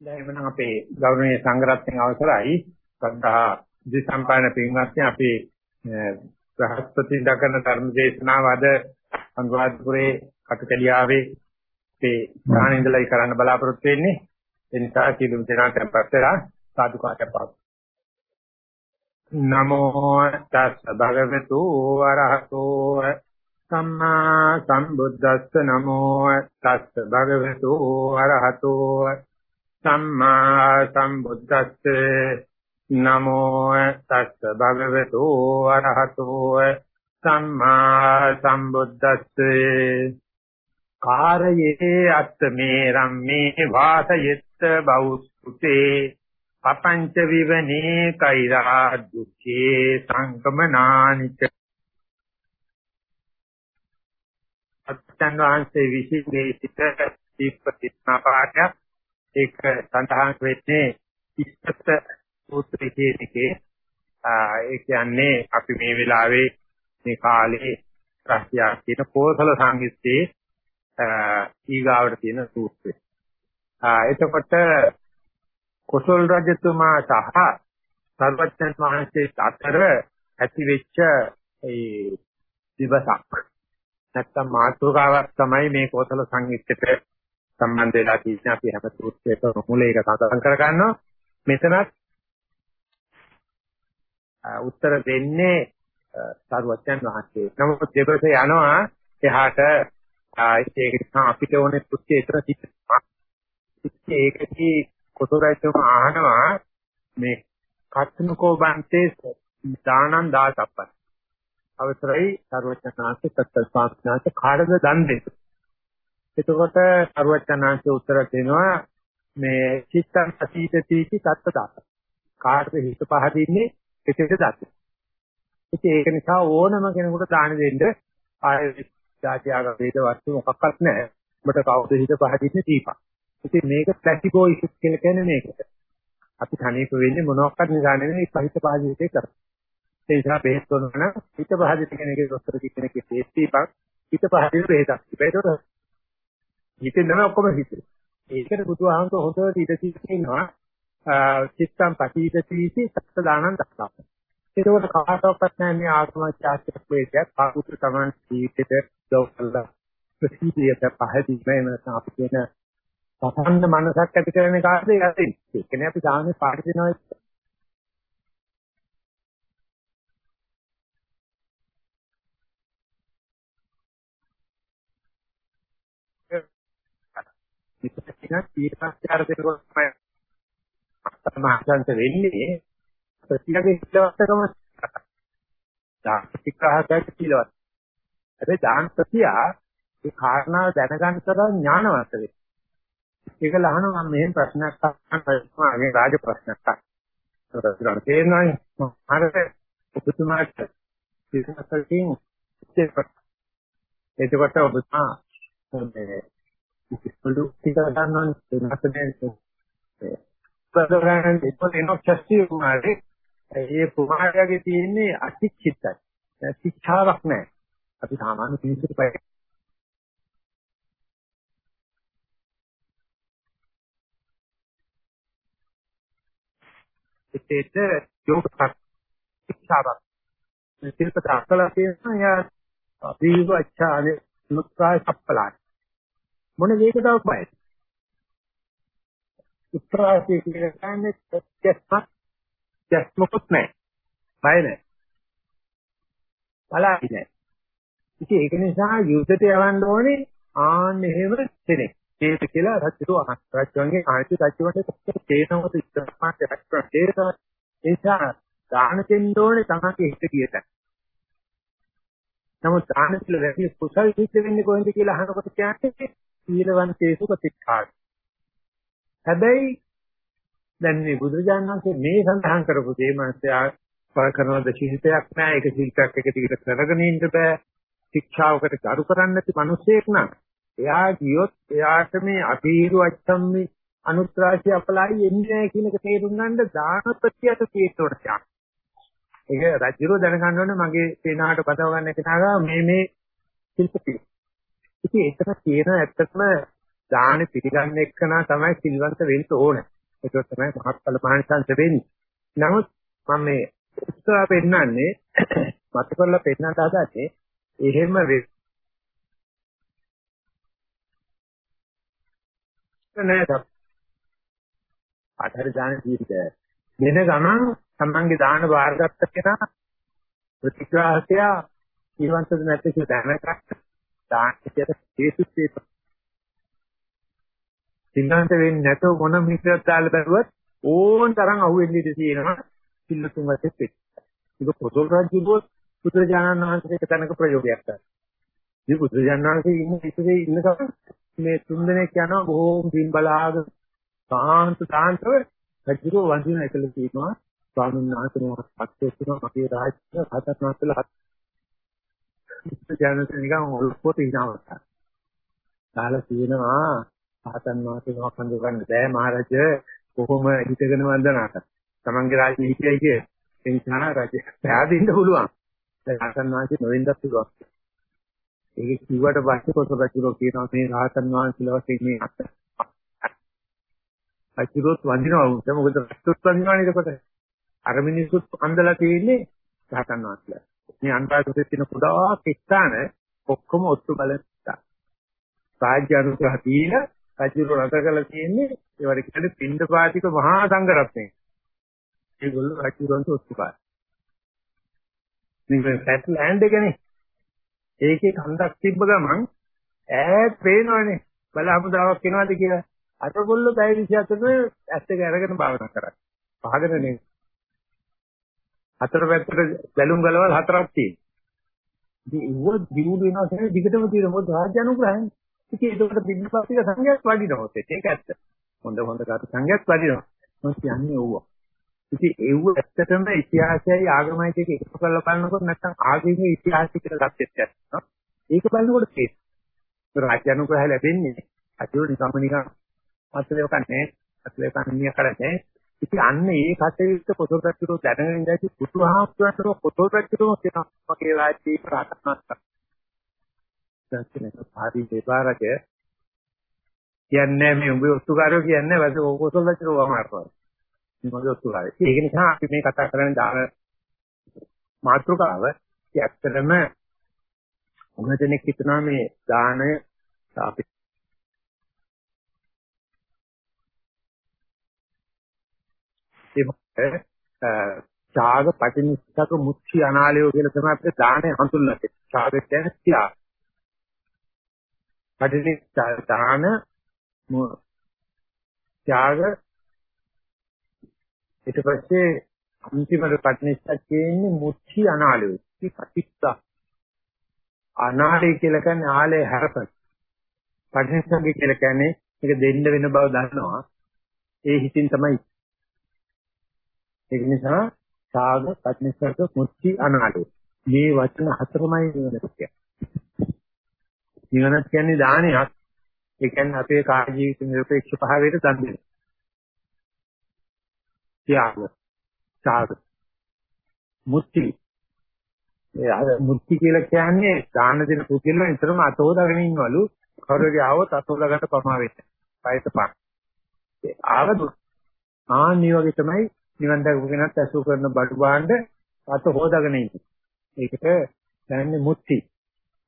දැන් එවනම් අපේ ගෞරවනීය සංඝරත්නයේ අවසරයි. සද්ධා දිසම්පායන පින්වත්නි අපේ බ්‍රහස්පති දකන ධර්ම දේශනාව අද අනුරාධපුරේ කටකලියාවේ මේ ස්ථානේ ඉඳලායි කරන්න බලාපොරොත්තු වෙන්නේ. ඒ නිසා සියලුම දෙනාට tempත් වෙලා සාදුකාරය පාත් නමෝ තස් භගවතු වරහතෝ සම්මා සම්බුද්දස්ස. නමෝ තස් භගවතු වරහතෝ සම්මා සම්බුද්දස්සේ නමෝ තස්ස භගවතු අරහතෝ සම්මා සම්බුද්දස්සේ කාරයේ අත්තමේ රම්මේ වාසයෙත්ත බෞස්තුතේ පపంచ විවනේ කෛරා දුක්ඛේ සංකමනානිච අත්යන් වහන්සේ විශේෂ දීප්තිස්නා පාඨයක් ඒක සඳහන් වෙන්නේ ඉස්සත සූත්‍රයේ කියනකේ ඒ කියන්නේ අපි මේ වෙලාවේ මේ කාලේ රාශියා කියන කෝසල සංගීතයේ ඊගාවට තියෙන සූත්‍රය. එතකොට කොසල් රජතුමා සහ සර්වඥ වහන්සේ අතර ඇති වෙච්ච ඒ දිවසක් නැත්තම් මාතෘකාවක් තමයි මේ කෝසල සංගීතයට සම්බන්ධ වෙලා තියෙන අපි හැම සූත්‍රයකම මුලයක සඳහන් කර ගන්නවා. මෙතනත් උත්තර දෙන්නේ සාරවත්යන් වහන්සේ. නමුත් දෙපස යනවා එහාට ඒක නිසා අපිට ඕනේ කෘත්‍ය ඒතර තිබෙනවා. ඒකදී කොටරයිතුම අහනවා මේ කත්නකෝ බන්තේ දානං දාසප්පත්. අවසරයි සාරවත්යන් වහන්සේ සත්‍ය ස්වාමීන් කාටද දන් දෙන්නේ? එතකොට අරුවචනාංශ උත්තර දෙනවා මේ චිත්තං අතීතීති තත්ත්වදාත. කාටද හිත පහදින්නේ කෙසේද දත්. ඉතින් ඒක නිසා ඕනම කෙනෙකුට දාන දෙන්න ආය ජාතිආග වේද වස්තු මොකක්වත් නැහැ. ඔබට කවුද හිත පහදින්නේ දීපක්. ඉතින් මේක ප්ලැසිබෝ ඉෆෙක්ට් කියලා කියන්නේ මේකට. අපි තනියක වෙන්නේ මොනවාක්වත් නිසා නෙවෙයි පහිත පහදිතේ කරන්නේ. ඒ නිසා බෙහෙත් කරනවා නම් හිත පහදිත කෙනෙක්ගේ දොස්තර කෙනෙක්ගේ බෙහෙත් දීපක් හිත පහදින බෙහෙතක්. ඒකට හිතෙන් තමයි ඔක්කොම හිතේ. ඒකට බුදුහාමුදුර හොඳට ඉඳ තියෙනවා චිත්තම් පටිවිදතිති සත්ත දානං දක්වා. ඒකෝට කාටවත් නැහැ මේ ආත්ම ශාස්ත්‍ර ප්‍රේතයක් පාකුත් තමන් ජීවිතේට දවල්ලා ප්‍රතිපියට පහදී මේ අපි කියන සතන්න මනසක් ඇති කරන කාර්යය යතින්. ඒ කියන්නේ අපි සාමාන්‍ය පාඩි දෙනවා විපස්සනා ඊටපස්සේ අර දෙනකොට තමයි මහසන්ත වෙන්නේ ප්‍රතිලගේ ඉලවත්තකම දාස්තිකහකට කිලවත්. හැබැයි දාන ප්‍රතියා ඒ කාරණාව දැනගන්න තරම් ඥානවත් වෙයි. ඒක ලහනවා මම මෙහෙම ප්‍රශ්නයක් අහනවා මේ රාජ ප්‍රශ්නයක් අහනවා. ඒක තේරෙනවනේ. හරියට ඔබතුමාට විශ්වාසකින් එතකොට ඔබතුමා මේ ඉස්කොළු ටික ගන්නවනේ නැත්නම් ප්‍රධානයෙන් ඉස්සෙල්ලා එනවා ශස්ත්‍රීය කුමාරේ ඒ කුමාරයාගේ තියෙන්නේ අතිචිත්තයි. ශික්ෂාවක් නැහැ. අපි සාමාන්‍ය මිනිස්සුන්ට පය ඒකේට යෝග ශික්ෂාවක්. සිල්පත අකලා තියෙනවා යා අභිව අච්ඡානේ මුත්‍රාය සප්පලායි. මොන වේකතාවක් බයද? උත්‍රාසය කියන්නේ ප්‍රත්‍යක්ෂක් දැස්මකුත් නැහැ. බය නැහැ. බලයි නැහැ. ඉතින් ඒක නිසා යුද්ධයට යවන්න ඕනේ ආන්න එහෙම කෙනෙක්. ඒක කියලා රජු අහක්. රජුන්ගේ ආයත රජුන්ට තේනවද ඉස්සරහට රජු තේරෙනවා. ඒ නිසා දාන දෙන්න ඕනේ තමන්ගේ හිත කියට. නමුත් දාන කියලා වැඩි කුසල් සිද්ධ වෙන්නේ කොහෙන්ද කියලා අහනකොට කියන්නේ සීලවන්තේසු ප්‍රතික්ඛාර. හැබැයි දැන් මේ බුදුරජාණන් වහන්සේ මේ සඳහන් කරපු දේ මාත්‍යා පර කරනද ශිල්පයක් නෑ ඒක ශිල්පයක් එක දිගට කරගෙන ඉන්න බෑ ශික්ෂාවකට කරු කරන්නේ නැති මිනිසෙක් නම් එයා ගියොත් එයාට මේ අභීරු අච්ඡම්මි අනුත්‍රාශි අපලයි එන්නේ නැහැ කියන එක තේරුම් ගන්න දානපතියට තේරෙන්න ඕන. ඒක රජුරෝ දැනගන්න ඕනේ මගේ සේනාවට පදව ගන්න කෙනා මේ මේ ශිල්ප තියෙනවා. ඉතින් එතන තියෙන ඇත්තටම දාන පිළිගන්න එක්කනා තමයි සිල්වන්ත වෙන්න ඕනේ. ඒක තමයි මහත්ඵල මහන්සන්ත වෙන්නේ. නමුත් මම මේ උත්සාහ පෙන්නන්නේ මත කරලා පෙන්නන්න හදන්නේ එහෙම වෙ නෑ අතර දාන ජීවිතය. වෙන ගමන් තමන්ගේ දාන බාරගත්ත කෙනා ප්‍රතිග්‍රාහකය ජීවන්තද නැත්ද කියලා දැනගන්න දාන විදියට හේතුත් සිංහන්ත වෙන්නේ නැතව මොන මිත්‍රයක් දාලා බැලුවත් ඕන තරම් අහුවෙන්න ඉඩ තියෙනවා සිල්ලුතුන් වශයෙන් පිට. ඒක පොතොල් රාජ්‍යබෝධ පුත්‍රජානන් වහන්සේක තැනක ප්‍රයෝගයක් කරා. මේ පුත්‍රජානන් වහන්සේ ඉන්න ඉතිරේ ඉන්න කම මේ තුන් දෙනෙක් යනවා බොහෝම පින් බලාගෙන සාන්ත සාන්තව රජුව වඳින එකල තියෙනවා ස්වාමීන් වහන්සේ මොකක්ද පත්වෙනවා මගේ රාජ්‍ය හතක් මාසල හත් පුත්‍රජානන් නිකන් ඔල්පොත ඉනවතා. කාලා තියෙනවා ආතන් වාසේ මොකක් හඳු ගන්න බෑ මහරජා කොහොම හිතගෙන වන්දනා කර. තමන්ගේ රාජ්‍ය හිතයි කිය ඒ නිසා රජ පෑදින්න පුළුවන්. දැන් ආතන් වාසේ නොවෙන්නත් පුළුවන්. ඒක කිව්වට පස්සේ කොසල් රජුරෝ කියනවා මේ රාතන් වාසීලා වශයෙන් මේ අත. අචිරොත් වඳිනවා උන්ට මොකද රත්තුත් වඳිනවනේ එතකොට. අර මිනිස්සුත් අන්දලා තියෙන්නේ රාතන් වාසීලා. මේ අන්තරාගතේ තියෙන කුඩා කිස්තාන ඔක්කොම ඔත්තු බලන රාජ්‍ය අනුග්‍රහ දීලා රජුරු රට කරලා තියෙන්නේ ඒවට කියන්නේ පින්දපාතික මහා සංඝරත්නය. ඒගොල්ලෝ රජුරන්ට ඔස්තුකාර. මේ පැට් ලෑන්ඩ් එකනේ. ඒකේ කන්දක් තිබ්බ ගමන් ඈත් පේනවනේ. බල හමුදාවක් එනවාද කියලා. අතගොල්ලෝ පැය 24 ඇස් දෙක අරගෙන භාවනා කරා. පහගෙන නේ. හතර පැත්තට බැලුම් ගලවල් හතරක් තියෙනවා. ඉතින් ඒව දිනු වෙනවා කියන්නේ දිගටම තියෙන මොකද රාජ්‍ය අනුග්‍රහයෙන්. ඉතින් ඒකට පිළිපස්තික සංඝයාත් වඩිනවා ඒක ඇත්ත. හොඳ හොඳ කාට සංඝයාත් වඩිනවා. මොකද කියන්නේ ඕවා. ඉතින් ඒව ඇත්තටම ඉතිහාසයයි ආගමයි දෙක එකතු කරලා බලනකොට නැත්නම් ආගමේ ඉතිහාසය කියලා ගත්තෙත් ඇත්තනවා. ඒක බලනකොට තේරෙනවා. රාජ්‍ය අනුග්‍රහය ලැබෙන්නේ අතුරු නිකම්ම නිකන් අත්ලේ කන්නේ අත්ලේ කන්නේ කරන්නේ. ඉතින් අන්න ඒ කටයුත්ත පොතොල් පැත්තට දැනගෙන ඉඳලා පුතුහාස්තුන්ට පොතොල් පැත්තටම කියනවා මගේ රාජ්‍යයේ ප්‍රාර්ථනා දැක්කේ පාරි දෙපාරක කියන්නේ මේ උඹේ ඔත්තුකාරයෝ කියන්නේ වැස ඕකොසල් දැක්කෝ අමාරුයි. මේ මගේ ඔත්තුකාරය. ඒක නිසා අපි මේ කතා කරන්නේ දාන මාතෘකාව ඇත්තටම මොන දෙනෙක් හිතනවා මේ දානය අපි ඒ ඡාග පටිනිස්සක මුක්ඛි අනාලයෝ කියලා තමයි අපිට දානය හඳුන්වන්නේ. ඡාග කියන්නේ ත්‍යාග. පටිච්චාන ත්‍යාග ඊට පස්සේ අන්තිමට පටිච්චා කියන්නේ මුච්චි අනාලය. පටිච්චා අනාලය කියලා කියන්නේ ආලේ හැරපත්. පටිච්චාගේ කියලා කියන්නේ මේක දෙන්න වෙන බව දන්නවා. ඒ හිතින් තමයි ඒක නිසා ඡාග පටිච්චාක මුච්චි අනාලය. මේ වචන හතරමයි වෙනකොට. නිවනත් කියන්නේ දානයක්. ඒ කියන්නේ අපේ කාය ජීවිත නිර්පේක්ෂ භාවයට දන් දෙන. ත්‍යාග, ඡාග, මුක්ති. ඒ අර මුක්ති කියලා කියන්නේ දාන දෙන පුදුල්ල විතරම අතෝදාගෙන ඉන්නවලු. කවුරුහරි ආවොත් අතෝදාගන්න පමා වෙන්නේ. පයත පහ. ඒ ආවදු ආන්නි වගේ තමයි නිවන් දැකපු කෙනත් ඇසු කරන බඩු බාණ්ඩ අත හොදාගෙන ඉන්නේ. ඒකට දැනන්නේ මුක්ති.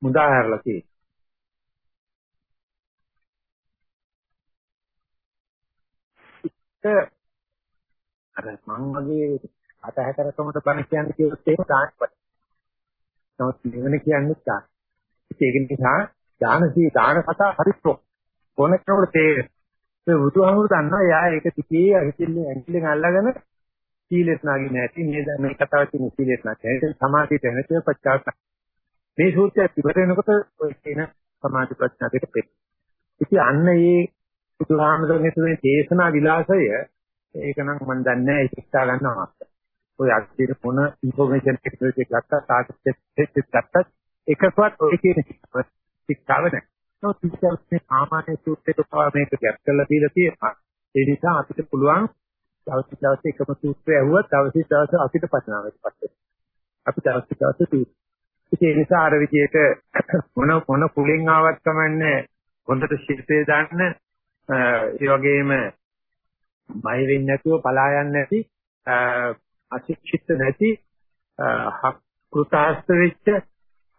මුදා හැරලා තියෙන්නේ. අර මං වගේ අතහැකරකමට බණ කියන්නේ කියොත් එහෙම දාන්නපත්. නමුත් නිවන කියන්නේ දාන. ඒක නිසා දානසී දාන කතා හරිස්සෝ. කොන කෙනෙකුට තේරෙන්නේ. ඒ බුදුහාමුදුරු දන්නවා යා ඒක තිකේ හිතින්නේ ඇඟිල්ලෙන් අල්ලගෙන සීලේස්නාගේ නැති මේ දැන් මේ කතාව කියන්නේ සීලේස්නා කියන්නේ සමාධියට හේතුව පච්චාස මේ සූත්‍රය ඉවර වෙනකොට ඔය කියන සමාධි ප්‍රශ්න දෙකට පෙත් ඉතින් අන්න ඒ බුදුහාමරගේ තුනේ දේශනා විලාසය ඒක නම් මම දන්නේ නැහැ ඒක හිතා ගන්න අවශ්‍ය. ඔය අක්තිර මොන ইনফෝමේෂන් ටෙක්නොලොජි ගත්තා තාක්ෂණික ටෙක්නොලොජි ගත්තා එකක්වත් ඔය කියන ශික්ෂාව නැහැ. නෝ ශික්ෂාවේ සාමාන්‍ය සූත්‍රයක පාව මේක ගැප් කරලා තියලා තියෙනවා. ඒ නිසා අපිට පුළුවන් දවස් දවස් එකම සූත්‍රය ඇහුවත් දවස් දවස් අපිට පටනාවට පස්සේ. අපි දවස් දවස් ඒ නිසා අර විදිහට මොන මොන කුලෙන් ආවත් කමන්නේ හොඳට ශිල්පේ දන්න ඒ වගේම බය වෙන්නේ නැතුව පලා යන්නේ නැති අශික්ෂිත නැති කෘතාස්ත වෙච්ච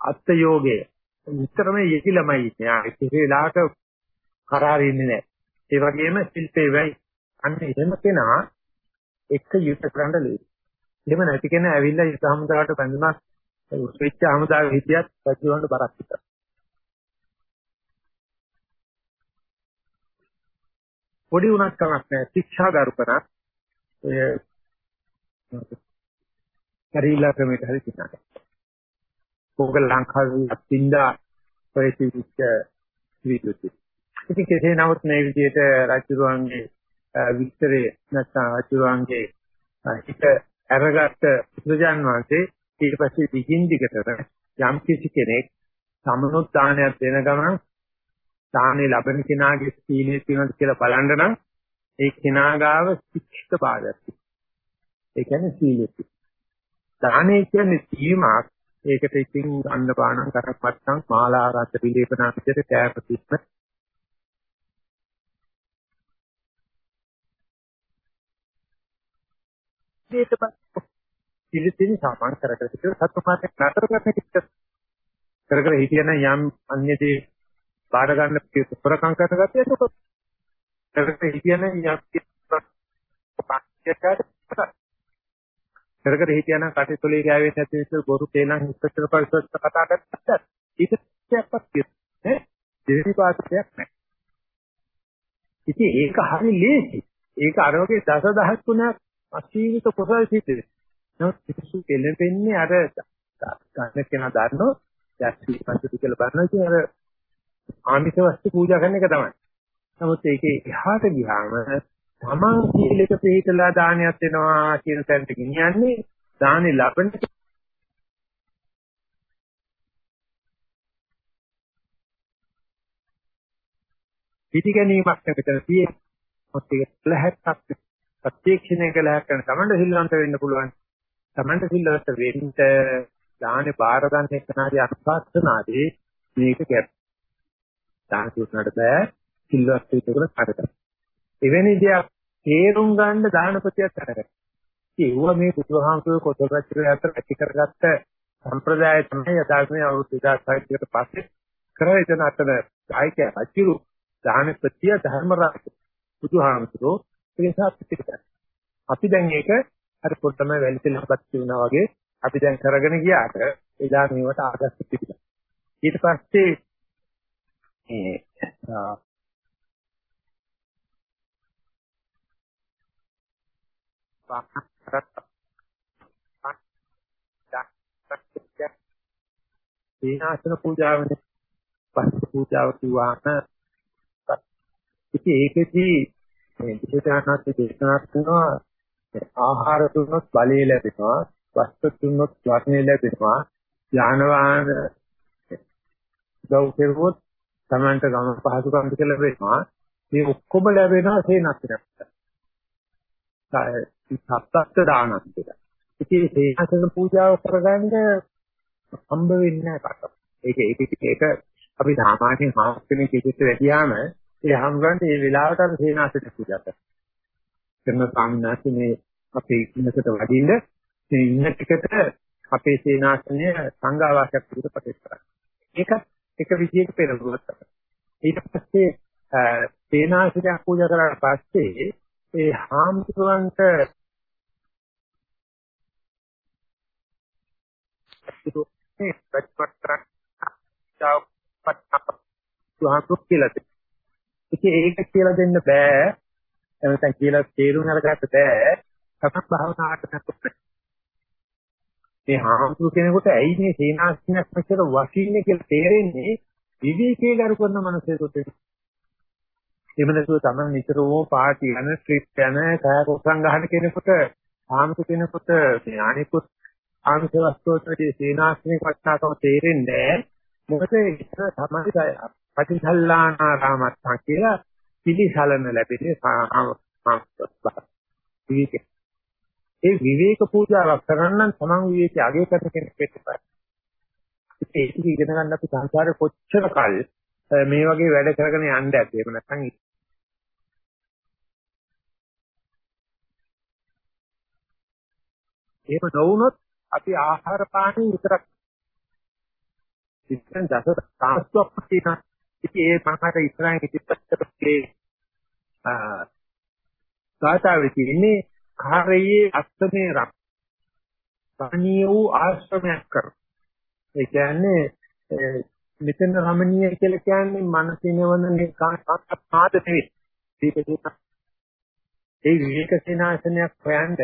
අත්ත යෝගය නිතරම යෙකිලමයි ඉන්නේ. කිසි වෙලාවක කරාරින්නේ නැහැ. ඒ වගේම ශිල්පේ වෙයි. අන්න එහෙම කෙනා එක යුත් කරන්න ලේසි. එහෙම නැති කෙනා ඇවිල්ලා යුත් හමුදාවට බැඳුනක් උස්විච්ච හමුදාවේ හිටියත් පැතිවන්න බරක් විතර. පොඩි උනක් කමක් නැහැ. ශික්ෂා ගරුකරක් ඔය පරිලා ක්‍රමයට හරි තියනවා. ඕක ලංකාවේ අත්ින්දා ප්‍රතිවිච්ච විදුති. ඉතින් කෙසේ නමුත් මේ විදිහට රජුරුවන්ගේ විස්තරේ නැත්නම් රජුරුවන්ගේ හිත අරගත්ත බුදුජාන් වහන්සේ ඊට පස්සේ දිගින් දිගටම යම් කිසි කෙනෙක් සමනොත් දානයක් දෙන ගමන් දානේ ලබන කෙනාගේ සීලයේ තියෙනවද කියලා බලන්න නම් ඒ කෙනා ගාව ශික්ෂිත භාවයක් ඒ කියන්නේ සීලෙත් දානේ කියන්නේ සීමාවක්. ඒකට ඉතින් අන්න පානං කරපත්තං මාලාරත් පිළිපනා විදිහට කෑපතිස්ම ඒකපත් පිළිතින් සාමාන්‍ය කරකට සත්‍ය මාර්ගයක් නතර කරන එක කර කර හිටියන යම් අන්‍යදී බාර ගන්න පුරකම් කරන ගැතිය ඒක කර කර හිටියන යම් පාක්ෂයකට කර කර හිටියනම් කටුතුලේ ගෑවෙන්නේ නැති නිසා බොරු තේලන් හිස්සතර පරිසත් කතා කරද්දී ඒක කියාපත් කියන්නේ දෙවි පාඩයක් නැහැ. ඉතින් ඒක හරි ලේසි. ඒක අර වගේ දසදහස් ගුණයක් අසීමිත කුසල් සිද්ධ නමුත් පිටු කෙලෙන්නේ අර ගන්න කෙනා දන්නෝ යක්ෂී පන්ති කියලා බලනවා කියන අර ආමිෂ වස්තු පූජා කරන එක තමයි. නමුත් ඒකේ එහාට ගියාම තමන් සීලක පිළිතලා දානයක් දෙනවා කියන තැනට ගෙනියන්නේ දානි ලබන පිටි ගැනීමක් නැතර තියෙන්නේ. මොකද ඒක ලැහැත්තක් ප්‍රත්‍යක්ෂණය කළ හැකන තමන්ට සිල්වන්ත වෙන්න පුළුවන්. තමන්ට සිල්වන්ත වෙන්න දානේ බාර ගන්න එකනාදී අනුශාසනාදී මේක ගැප්. දාන තුනට බෑ සිල්වත් විතර කරකට. එවැනි දෙයක් තේරුම් ගන්න දානපතියක් කරගන්න. ඒව මේ බුදුහාමුදුරුවෝ කොටල් රැචිරේ අතර ඇති කරගත්ත සම්ප්‍රදාය තමයි යථාර්ථයේ අවුරුදු 2600කට පස්සේ කරගෙන අතර ආයික අචිරු දානපතිය ධර්ම රාජ බුදුහාමුදුරුවෝ ඒ නිසා පිටිකට. අපි දැන් ඒක අර පොඩ්ඩම වැලිතලපත් වෙනවා වගේ අපි දැන් කරගෙන ගියාට එදා මේවට ආදර්ශ පිටිකට. ඊට පස්සේ මේ සීනාසන පූජාවනේ පස්ස පූජාව කිව්වාම ඉතින් ඒකෙදී මේ විශේෂානාත් දේශනා කරනවා. ආහාර දුන්නොත් බලය ලැබෙනවා. වස්තු දුන්නොත් වර්ණය ලැබෙනවා. ඥාන වාහන ගෞ කෙරුවොත් Tamanට ගම පහසුකම් දෙක ලැබෙනවා. මේ ඔක්කොම ලැබෙනවා සේනාසනයට සත්ත්‍ය දානක් කියලා. ඉතින් සේනාසන පූජාව කරගන්න හම්බ වෙන්නේ නැහැ කට. ඒක ඒක ඒක අපි සාමාන්‍යයෙන් හාස් කෙනෙක් ඉදිරියට වැඩියාම ඒ හම්බුනට මේ වෙලාවට අර සේනාසන පූජා කරනවා. කරන ස්වාමීන් මේ අපේ ඉන්නකට වඩින්න මේ ඉන්න ටිකට අපේ සේනාසනය සංඝාවාසයක් විදිහට පටේස් කරා. ඒක එක විදිහක පෙරළුවක් තමයි. ඊට පස්සේ සේනාසනය පූජා කරාට පස්සේ ඒ හාමුදුරන්ට මේ ප්‍රතිපත්තරක් තාවපත් කියලා දෙන්න. ඉතින් ඒක කියලා දෙන්න බෑ. එතන කියලා තේරුම් අරගන්න බෑ. සතක් භාවනාවට නැත්නම් මේ හාමුදුරු කෙනෙකුට ඇයි මේ සේනාසනයක් මෙච්චර වශීන්නේ කියලා තේරෙන්නේ විවේකී ගරු කරන මනසෙකුට. එහෙම නැතුව තමයි නිතරම පාටි යන ට්‍රිප් යන කය කොසම් ගහන කෙනෙකුට ආමතු කෙනෙකුට මේ අනිකුත් ආමිෂ වස්තුවකදී සීනාස්නේ වටනාකම තේරෙන්නේ මොකද ඒක තමයි පටිසල්ලානාරාමත්තා කියලා පිළිසලන ලැබෙන්නේ විවේක. ඒ විවේක පූජාවක් කරන්න තමන් විවේකී අගය කරන කෙනෙක් වෙන්න බෑ. ඒක ඉගෙන ගන්න අපි සංසාරේ කොච්චර කල් මේ වගේ වැඩ කරගෙන යන්න ඇති. එහෙම නැත්නම් එහෙම නොවුනොත් අපි ආහාර පාන විතරක් ඉතින් දස තාස්තුවක් තියෙනවා. ඉතින් ඒ මහාට ඉස්සරහින් ඉතිපත්තේ ආ සාතාවේ තියෙන්නේ කාර්යයේ අස්තමේ රක්. පානීය වූ ආශ්‍රමයක් කර. ඒ කියන්නේ මෙතන රමණීය කියලා කියන්නේ මනසිනවන කාට නෙවෙයි. ඒ විවේක සේනාසනයක් හොයන්න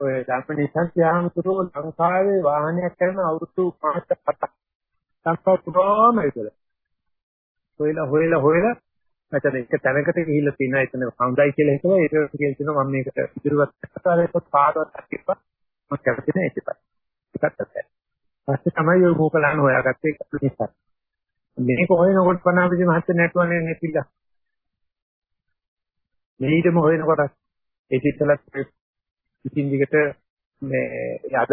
ඔය ධම්මනිසංඛ්‍යාමතුරු ලංකාවේ වාහනයක් කරන අවුරුදු 5 7ක් සංකල්ප පුරාම ඉතල. හොයලා හොයලා හොයලා මචං එක තැනකට ගිහිල්ලා තියෙනවා එතන හොඳයි කියලා හිතුවා ඒක කියලා කියනවා මම මේකට ඉදිරියට කතාවේත් පාඩවත් අක්කප්පා මම කැමති නෑ ඒකපත්. ඒකත් තමයි. පස්සේ තමයි ඔය මොකලන් හොයාගත්තේ ඒක නිසා. මේක හොයනකොට පනාපිසි මහත්ය නැටුවනේ නෙපිලා. මෙහිදම හොයනකොට ඒ සිත්තලත් ඉතින් දිගට මේ යද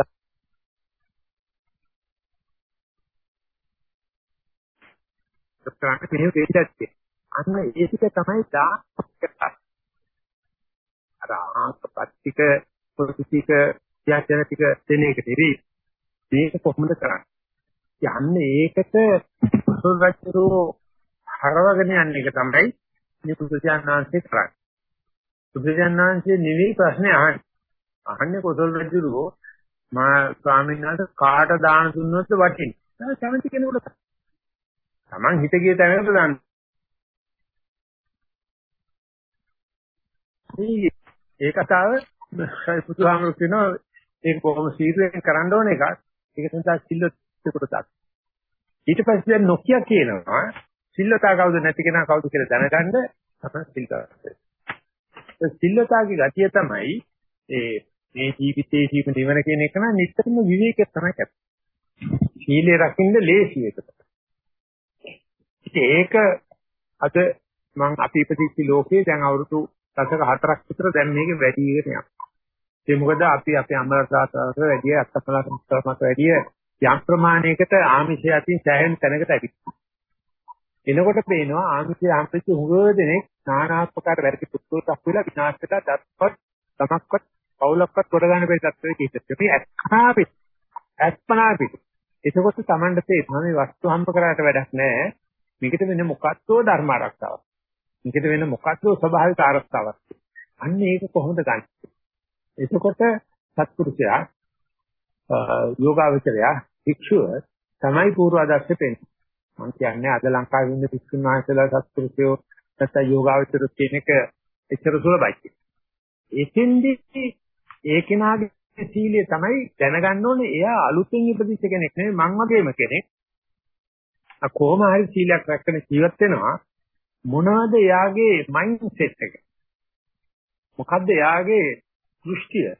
කරන්නේ මෙහෙම දෙයක් අන්න ඒ ටික තමයි දායක අර ආපත්තික පොලිටික ත්‍යාචන ටික දෙන එක නෙවෙයි මේක කොහොමද කරන්නේ යන්නේ ඒකට සුල් රජුරෝ හරවගෙන යන එක තමයි මේ පුදුජානනාංශේ කරන්නේ. පුදුජානනාංශේ නිවි ප්‍රශ්නේ අහන්නේ. අහන්නේ කොසල් රජුරෝ මා ස්වාමීන් වහන්සේ කාට දාන දුන්නොත් වටින්නේ. ඒක කැමති කෙනෙකුට. Taman හිත ගිය තැනකට දාන්න. ඒ කතාව පුදුහාමුදුරු කියනවා ඒක කොහොම සීරුවෙන් කරන්න ඕන එකක්. ඒක නිසා සිල්ලොත් කොට දාන්න. ඊට පස්සේ දැන් නොකිය කියනවා සිල්ලතා කවුද නැති කෙනා කවුද කියලා දැනගන්න තමයි සිල්තා. සිල්ලතාගේ ගතිය තමයි ඒ මේ ජීවිතයේ ජීවන නිවන කියන එක නම් නිතරම විවේකයක් තමයි කැප. සීලේ රකින්න ලේසි එක. ඒක අද මම අපි ඉපදිච්ච ලෝකේ දැන් අවුරුදු දශක හතරක් විතර දැන් මේක වැඩි වෙගෙන යනවා. ඒ මොකද අපි අපේ අමරදාසවල වැඩි අත්පලක් මත වැඩි යම් ප්‍රමාණයකට ආමිෂය අතින් සෑහෙන තැනකට ඇවිත්. එනකොට පේනවා ආමිෂය ආමිෂ හුඟ දෙනෙක් නානාත්මකාර වැඩි පුත්තුටක් වෙලා විනාශකට දත්පත් තමක්වත් පවුලක්වත් කොට ගන්න බැරි තත්ත්වෙක ඉතිරි. මේ අස්පනාපි අස්පනාපි. එතකොට Tamanda තේරෙනවා මේ වස්තු හම්බ කරාට වැඩක් නැහැ. මේකට වෙන මොකක්දෝ ධර්ම ආරක්ෂාවක්. මේකට වෙන මොකක්දෝ ස්වභාවික ආරක්ෂාවක්. අන්න ඒක කොහොමද ගන්න? එතකොට සත්පුරුෂයා යෝගාවචරයා භික්ෂුව තමයි පූර්වාදර්ශ වෙන්නේ. මම කියන්නේ අද ලංකාවේ ඉන්න භික්ෂුන් වහන්සේලා සත්පුරුෂයෝ නැත්නම් යෝගාවචර කියන එක එච්චර සුලභයි. එතෙන්දී ඒ කෙනාගේ සීලය තමයි දැනගන්න ඕනේ එයා අලුතෙන් ඉපදිච්ච කෙනෙක් නෙවෙයි මං වගේම කෙනෙක්. කොහොම හරි සීලයක් රැකගෙන ජීවත් වෙනවා මොනවද එයාගේ මයින්ඩ් සෙට් එක? මොකද්ද එයාගේ දෘෂ්ටිය?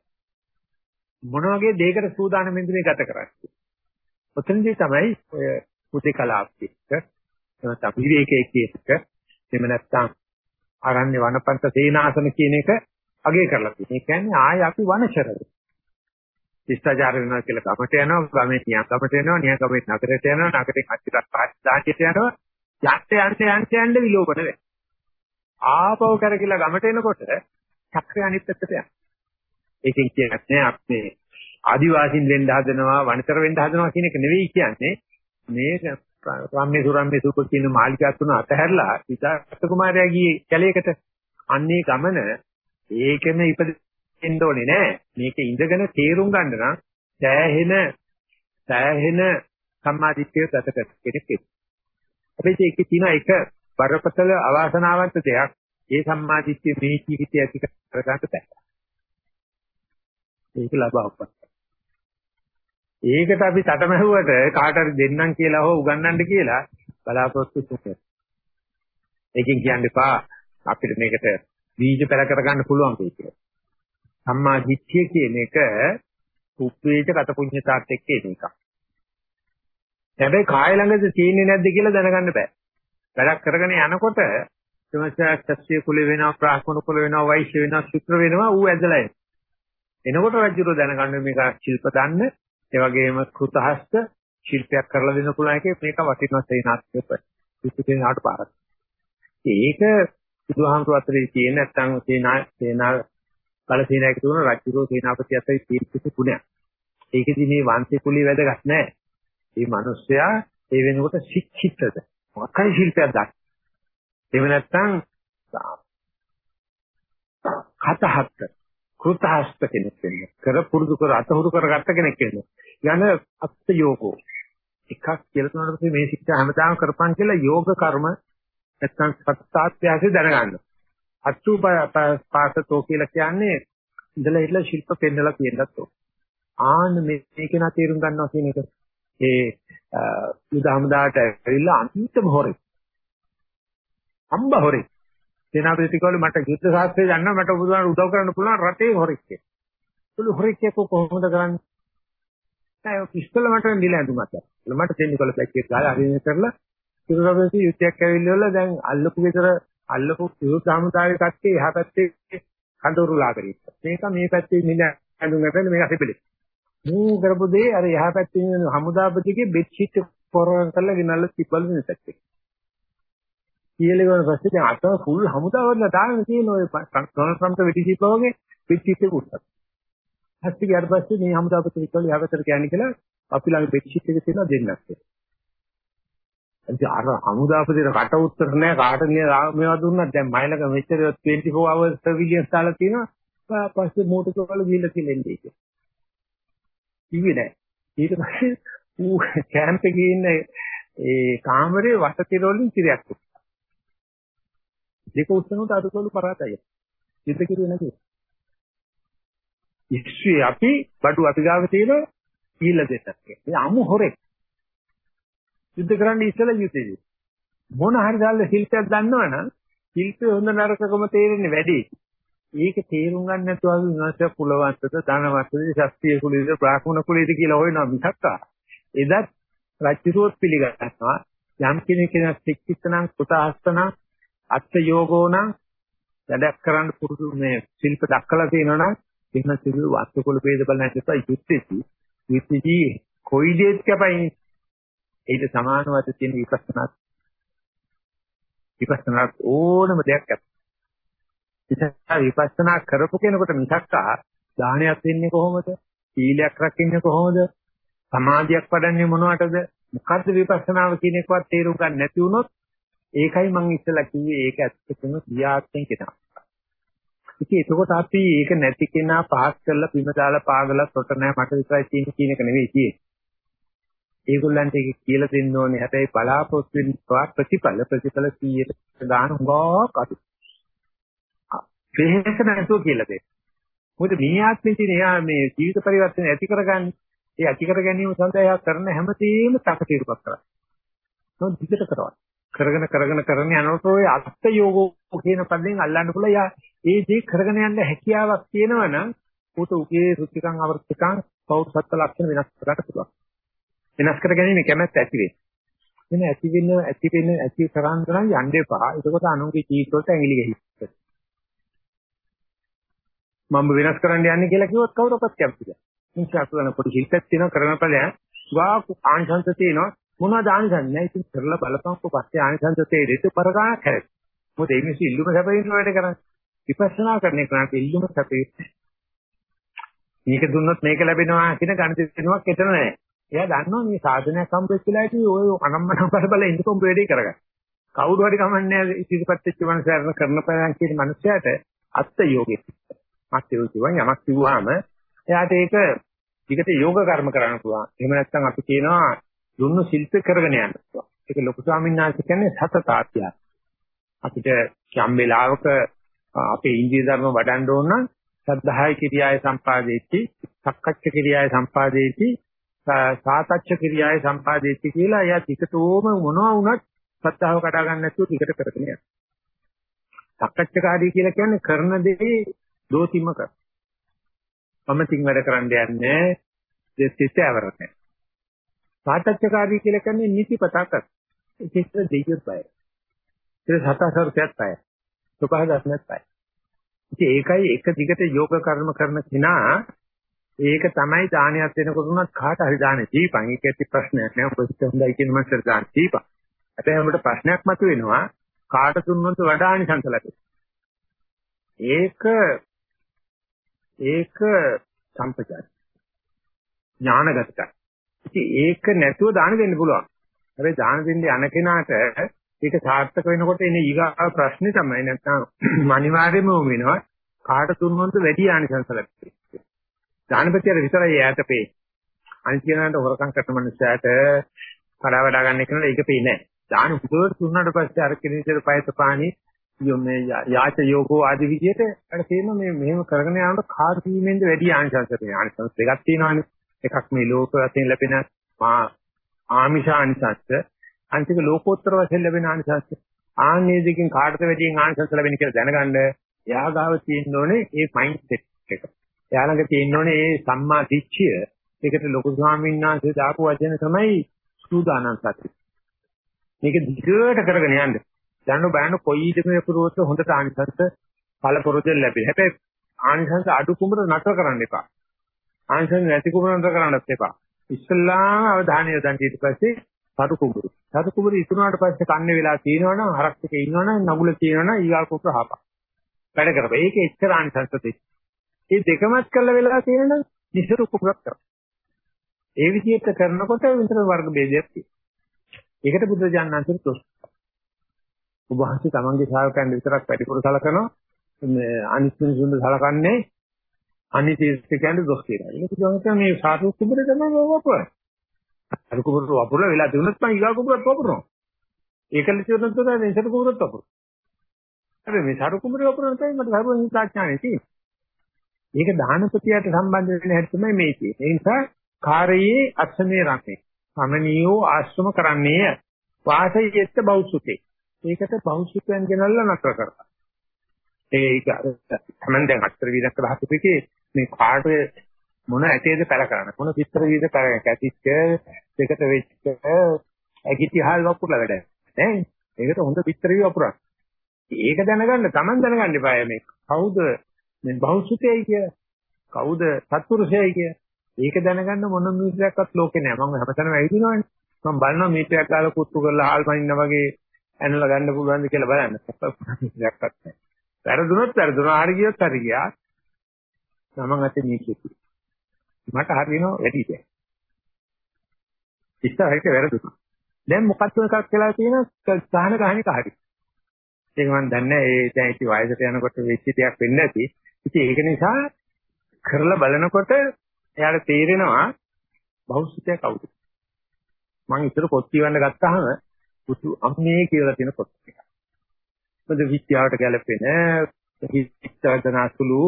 මොන වගේ දෙයකට සූදානම් වෙන්න මේ ගත කරන්නේ? ඔතනදී තමයි ඔය පුතේ කලාප්තික එනත විවේකයේ කියේක එහෙම නැත්නම් ආරණ්‍ය වනපන්ත සේනාසන කියන එක අගය කරලා තියෙනවා. ඒ කියන්නේ ආය අපි වනචරද. ශිෂ්ටාචාර වෙනවා කියලා ගමට යනවා, ගමේ නියම් ගමට යනවා, නියම් ගමේ නගරයට යනවා, නගරේ කච්චිටත් පාස්දාන්ට යනවා. යන්න යන්න යන්න යන්න විලෝපන වෙනවා. ආපහු කරකිලා ගමට එනකොට චක්‍රය අනිත් පැත්තට යනවා. ඒකෙන් කියන්නේ අපි ආදිවාසීන් වෙන්න හදනවා, වනචර වෙන්න හදනවා කියන එක නෙවෙයි කියන්නේ. මේ රාම්මේ සුරම්මේ සුප කියන මාලිකා තුන අතහැරලා සිතාර්ථ කුමාරයා ගියේ කැලේකට අන්නේ ගමන ඒකෙම ඉපදෙන්න ඕනේ නෑ. මේක ඉඳගෙන තේරුම් ගන්න නම් සෑහෙන සෑහෙන සම්මාදිට්ඨිය ගත කර කෙනෙක් එක්ක. අපිට ඒකේ තියෙන එක බරපතල අවාසනාවන්ත දෙයක්. ඒ සම්මාදිට්ඨිය මේ ජීවිතය ඇති කර ගන්න බෑ. ඒක ලබාවපත්. ඒකට අපි තටමැහුවට කාට හරි දෙන්නම් කියලා හෝ උගන්වන්න කියලා බලාපොරොත්තු වෙනවා. ඒකෙන් කියන්න එපා අපිට මේකට බීජ පෙර කරගන්න පුළුවන් කියලා. සම්මා දිට්ඨිය කියන එක උප්පේච කත පුඤ්ඤතාත් එක්ක එන එකක්. හැබැයි කාය ළඟද තියෙන්නේ නැද්ද කියලා දැනගන්න බෑ. වැඩක් කරගෙන යනකොට තමසා ක්ෂත්‍රිය කුල වෙනවා, බ්‍රාහ්මණ කුල වෙනවා, වෛශ්‍ය වෙනවා, ශුද්‍ර වෙනවා ඌ ඇදලා එනවා. එනකොට රජුර දැනගන්න මේක ශිල්ප දන්න, ඒ වගේම කෘතහස්ත ශිල්පයක් කරලා දෙන්න පුළුවන් එකේ මේක වටිනවා සේනාත්මක. කිසි කෙනාට පාරක්. ඒක බුදුහාමුදුර අතරේ තියෙන නැත්නම් සේනා සේනා කලසේනායක තුන රජුරෝ සේනාපති අතරේ තියෙන කිසි ගුණයක්. ඒකෙදි මේ වංශේ කුලිය වැදගත් නැහැ. මේ මිනිස්සයා ඒ වෙනකොට ශික්ෂිතද. මොකක්යි ශිල්පයක් දක්වන්නේ. එහෙම නැත්නම් කතහත් කෘතහස්ත කෙනෙක් වෙන්නේ. කර පුරුදු කර අතහුරු කරගත්ත කෙනෙක් වෙන්නේ. යන අත්ත යෝගෝ. එකක් කියලා තුනකට පස්සේ මේ ශික්ෂා හැමදාම කරපන් කියලා යෝග කර්ම නැත්නම් සත්‍යාත්‍යය දැනගන්න. අත්තු පාසතෝ කියලා කියන්නේ ඉඳලා ඉట్లా ශිල්ප පෙන්නලා තියෙනත් ඕක. ආන්න මේක නා තේරුම් ගන්නවා කියන එක. ඒ යුදහමදාට ඇවිල්ලා අන්තිම හොරේ. අම්බ හොරේ. සේනාපති කවල මට යුද්ධ ශාස්ත්‍රය දන්නා මට බුදුහාම උදව් කරන්න පුළුවන් රටේ හොරෙක් කියලා. ඒළු හොරෙක් කොහොමද කරන්නේ? නෑ පිස්තල මට නිල ඇඳුමක්. මට දෙන්නේ කොළ පැක් එක ගාලා අරින්න කරලා ඉතින් යුද්ධයක් ඇවිල්ලා දැන් අල්ලපු විතර අල්ලපු යුද්ධ සමුදායේ කට්ටිය එහා පැත්තේ කඳවුරු ලාගරිත්. මේක මේ පැත්තේ නිල ඇඳුම් අපෙන් මේක අපිපිලි. මූ කරපු දේ අර එහා පැත්තේ ඉන්න හමුදාපතිගේ බෙඩ් ෂීට් පොරවන් කරලා ගෙනල්ලා තිබ්බලු නෙසෙත් එක. කියලා ගියන පස්සේ දැන් අත ෆුල් හමුදාවල දාගෙන තියෙන ඔය ඩොනල්ඩ් ට්‍රම්ප්ට වෙටි සිපවගේ බෙඩ් ෂීට් එක උස්සත්. හස්ති ගියාට පස්සේ මේ හමුදාපති විකල් යහපතට කියන්නේ කියලා අපි ළඟ බෙඩ් ෂීට් එක තියෙනවා දෙන්නක්. ඉතින් අර හමුදාපතිට කට උත්තර නැහැ කාට නිය මේවා දුන්නත් දැන් මයිලක මෙච්චර 24 hours surveillance දාලා තියෙනවා පස්සේ මෝටර් වල ගිහිල්ලා තියෙන්නේ ඒක. කිව්වේ නැහැ. ඊට පස්සේ ඌ කැම්ප් එකේ ඉන්න ඒ කාමරේ වට තිරවලින් තිරයක් උත්තා. දෙක උස්සනකොට අතකොළු පරාතයි. යුද්ධ කිරුවේ නැති. ඉස්සී අපි බඩු අපි ගාව තියෙන කීල දෙන්නක්. මේ අමු හොරේ. යුද්ධ කරන්න ඉස්සෙල්ලා යුද්ධෙදී. මොන හරි දාලා ශිල්පයක් දන්නවනම් ශිල්පේ හොඳ නරකකම තේරෙන්නේ වැඩි. ඒක තේරුම් ගන්න නැතුව අපි විනාශය කුලවන්තද ධනවන්තද ශාස්ත්‍රීය කුලයේද බ්‍රාහ්මණ කුලයේද කියලා හොයනවා මිසක් එදත් රජ්‍යරුවත් පිළිගන්නවා යම් කෙනෙක් කෙනෙක් ශික්ෂිතනම් කුතහස්තනම් අත්ථ යෝගෝනම් වැඩක් කරන්න පුරුදු මේ ශිල්ප දක්කලා තියෙනවනම් එහෙම සිදු වස්තුකුල ભેද බලන්න එපා යුක්තිසි යුක්තිජි කොයි දෙයක් කැපයි ඊට සමානව තියෙන විපස්සනා විපස්සනා ඕනම දෙයක් කැපයි ඉතින් විපස්සනා කරපු කෙනෙකුට මිසක්කා දානයක් දෙන්නේ කොහොමද? සීලයක් රකින්නේ කොහොමද? සමාධියක් වඩන්නේ මොනවටද? මොකද්ද විපස්සනාව කියන එකවත් තේරුම් ගන්න නැති වුණොත් ඒකයි මම ඉස්සෙල්ලා කිව්වේ ඒක ඇත්තටම පියාත්යෙන් කෙනා. ඉතින් එතකොට අපි ඒක නැති කෙනා පහත් කරලා බිම දාලා පාගලා කොට නැහැ මට විතරයි තියෙන්නේ කියන එක නෙවෙයි තියෙන්නේ. ඒගොල්ලන්ට ඒක කියලා දෙන්න ඕනේ. හැබැයි බලාපොරොත්තු වෙන ප්‍රතිඵල ප්‍රතිඵල 100ට දාන හුඟක් අඩුයි. වෙහෙස නැතුව කියලා දෙන්න. මොකද මේ ආත්මේ තියෙන එයා මේ ජීවිත පරිවර්තන ඇති කරගන්නේ. ඒ ඇති කර ගැනීම සඳහා එයා කරන හැමතේම තකතිරුපක් කරා. නෝ දිගට කරනවා. කරගෙන කරගෙන කරගෙන යනකොට ඔය අත්ත් යෝගෝ කියන පදයෙන් අල්ලන්න පුළුවන්. යා ඒ දේ කරගෙන යන්න හැකියාවක් තියෙනවා නම් උට උගේ රුචිකං අවර්තිකං පෞරුෂත්ව ලක්ෂණ වෙනස් කරගන්න පුළුවන්. වෙනස් කර ගැනීම කැමැත්ත ඇති වෙයි. එන ඇති වෙන ඇති වෙන ඇති කරන් කරන් යන්න එපා. ඒකකොට අනුන්ගේ ජීවිත වලට ඇඟිලි ගහින්න. මම වෙනස් කරන්න යන්නේ කියලා කිව්වොත් කවුරක්වත් කැමති නැහැ. මිනිස්සු කරන පොඩි ශිල්පයක් තියෙනවා කරන ඵලයන් වා ආංශංශ තියෙනවා මොනවද ආංශංශ නැහැ ඉතින් කරලා බලපංකො පස්සේ ආංශංශ තේරෙත් පරගාන කරේ. මොකද මේ මිනිස්සු ඉල්ලුම සැපේන වැඩ කරන්නේ. විපස්සනා කරන එකට ඉල්ලුම සැපේ. මේක දුන්නොත් මේක ලැබෙනවා කියන ගණිත දෙනුවක් එතන නැහැ. එයා දන්නවා මේ සාධනයක් හම්බෙච්ච වෙලාවේදී ඔය අනම්මනම් බල බල ඉඳපොම් වෙඩේ කරගන්න. කවුරු හරි කමන්නේ ඉතිරිපත් වෙච්ච මනුස්සයරන කරන පෑන් කියන මනුස්සයාට අත්ත යෝගෙත්. මත්යෝ කියවන් යමක් කිව්වහම එයාට ඒක විකට යෝග කර්ම කරන්න පුළුවන්. එහෙම නැත්නම් අපි කියනවා දුන්නු ශිල්ප කරගෙන යන්න පුළුවන්. ඒක ලොකු ස්වාමීන් වහන්සේ කියන්නේ සතතාත්‍ය. අපිට යම් වෙලාවක අපේ ඉන්දිය ධර්ම වඩන්න ඕන නම් සද්ධාය කිරියාය සම්පාදේති, සක්කච්ඡ කිරියාය සම්පාදේති, සාතච්ඡ කිරියාය සම්පාදේති කියලා එයා ටිකටෝම මොනවා වුණත් සත්‍තාව කඩා ගන්න නැතුව ටිකට කරගෙන යනවා. සක්කච්ඡකාරී කියලා කියන්නේ කරන දේ දෝතිම කර. කමතින් වැඩ කරන්න යන්නේ දෙසිත ඇවරන්නේ. පාඨච්චකාරී කියලා කියන්නේ නිතිපතා කර. ඒකෙත් දෙයියොත් බය. ඒක සතසර්පයත් බය. සුඛහදස්නත් බය. ඉතින් ඒකයි එක දිගට යෝග කර්ම කරන කෙනා ඒක තමයි දානයක් දෙනකොට උනත් කාට හරි දාන්නේ දීපන්. ඒක ඇති ප්‍රශ්නයක් නෑ. ඔබ හිත හොඳයි කියන මනසට දාන්න දීපන්. හැබැයි අපිට ප්‍රශ්නයක් මතුවෙනවා කාට දුන්නොත් වඩා ආනිසංස ලැබෙයි. ඒක ඒක සම්පජාන ඥානගතයි. ඉතින් ඒක නැතුව දාන දෙන්න පුළුවන්. හැබැයි දාන දෙන්න යන කෙනාට ඒක සාර්ථක වෙනකොට එන්නේ ඊගා ප්‍රශ්නේ තමයි නැත්නම් අනිවාර්යයෙන්ම වෙනවා කාට දුන්නොත් වැඩි ආනිසංස ලැබෙයි. දානපතියට විතරයි ඈත පේ. අනිත් කෙනාට හොරකම් කරන මනුස්සයාට කඩා වඩා ගන්න කෙනාට ඒක පේන්නේ නැහැ. දාන හුදුවට දුන්නාට පස්සේ අර කෙනෙකුට පයත පාණි මේ යාච යෝගෝ ආදි විදිහට අර තේම මේ මෙහෙම කරගෙන යනකොට කාර් කීමෙන්ද වැඩි ආංශංශ තියෙනවා. ආංශංශ දෙකක් තියෙනවානේ. එකක් මේ ලෝක වශයෙන් ලැබෙන මා ආමිෂ ආංශංශ අන්තික ලෝකෝත්තර වශයෙන් ලැබෙන ආංශංශ. ආන්නේ දෙකෙන් කාටද වැඩියෙන් ආංශංශ ලැබෙන්නේ කියලා දැනගන්න එයා ගාව තියෙන්න ඕනේ ඒ මයින්ඩ් සෙට් එක. එයා ළඟ තියෙන්න ඕනේ ඒ සම්මා දිට්ඨිය. ඒකට ලොකු ස්වාමීන් වහන්සේ දාපු වචන තමයි සූදානම් සතිය. මේක දිගට කරගෙන යන්න. දැන් බලන්න කොයි ඉදමේ පුරවත හොඳට ආනිසංස ඵල පොරොදෙල් ලැබෙයි. හැබැයි ආනිසංස අඩු කුඹර නතර කරන්න එපා. ආනිසංස නැති කුඹර නතර කරන්නත් එපා. ඉස්සල්ලාම අවධානය යොදන්න ඊට පස්සේ සතු කුඹුරු. සතු කුඹුරු ඉතුරුනාට පස්සේ කන්නේ වෙලා තියෙනවනම් හරක් එක ඉන්නවනම් නගුල තියෙනවනම් ඊගා කුඹුර හපා. වැඩ කරපන්. ඒක එච්චර ආනිසංස දෙයි. මේ දෙකමත් කළ වෙලා තියෙනනම් නිසරු කුඹරක් කරා. ඒ විදිහට කරනකොට විතර වර්ග ભેදයක් තියෙනවා. ඒකට බුද්ධ ඥානන්තර දොස්. ඔබ වහන්සේ තමන්ගේ ශ්‍රාවකයන් විතරක් වැඩිපුර සලකනවා. මේ අනිත් මිනිසුන් සලකන්නේ අනිත් ත්‍රිස්තිකයන්ට දොස් කියනවා. ඒක කියන්නේ මේ සාතු කුඹර තමයි වපුරන්නේ. අර කුඹර වපුරලා වෙලා තිබුණත් මම ඊගා කුඹරත් වපුරනවා. ඒකල කියනොත් තමයි මේ සරු කුඹරත් වපුරනවා. හැබැයි මේ සරු කුඹර වපුරන තමයි මට සරුවෙන් හිතාඥානෙ තියෙන්නේ. ඒක දානපතියට සම්බන්ධ වෙන හැටි තමයි මේ තියෙන්නේ. ඒ නිසා කාර්යයේ අත්සමේ රකේ. සමනියෝ ආශ්‍රම කරන්නේය. වාසයෙත් බෞසුතේ. ඒකට බෞසුතයන් ගෙනල්ලා නතර කරා. ඒක තමයි දැන් අත්තර විදක් බහපිටේ මේ කාට මොන ඇටේද පැල කරන්න මොන පිටර විද පැල කැටිච්ච දෙකට වෙච්ච ඇගිටි හාල් වපුරලා වැඩ නෑ ඒකට හොඳ පිටර වි වපුරක් ඒක දැනගන්න Taman දැනගන්න එපා මේ කවුද මේ බෞසුතේයි කිය කවුද සත්පුරුෂයයි කිය ඒක දැනගන්න මොන මීටරයක්වත් ලෝකේ නැහැ. මම හැමතැනම ඇවිදිනවනේ. මම බලනවා මීටරයක් දාලා කුත්තු කරලා හාල් පනින්න වගේ ඇනලා ගන්න පුළුවන්ද කියලා බලන්න. මීටරයක්වත් නැහැ. වැරදුනොත් වැරදුනා. හරි ගියොත් හරි ගියා. මම අතේ මීටරෙක්. මට හරියනවා වැඩි දෙයක්. ඉස්සරහට වැරදුනා. දැන් මොකක්ද එකක් කියලා තියෙන සාහන කහණික හරි. ඒක මම දන්නේ ඒ දැන් ඉති වයසට යනකොට වෙච්ච දෙයක් වෙන්නේ නැති. ඉතින් ඒක නිසා කරලා බලනකොට එයාට තේරෙනවා බෞද්ධය කවුද? මම ඉතල පොත් කියවන්න ගත්තාම පුතු අම්මේ කියලා තියෙන පොත් එක. මොකද විද්‍යාවට ගැලපෙන හිතවදනාසුළු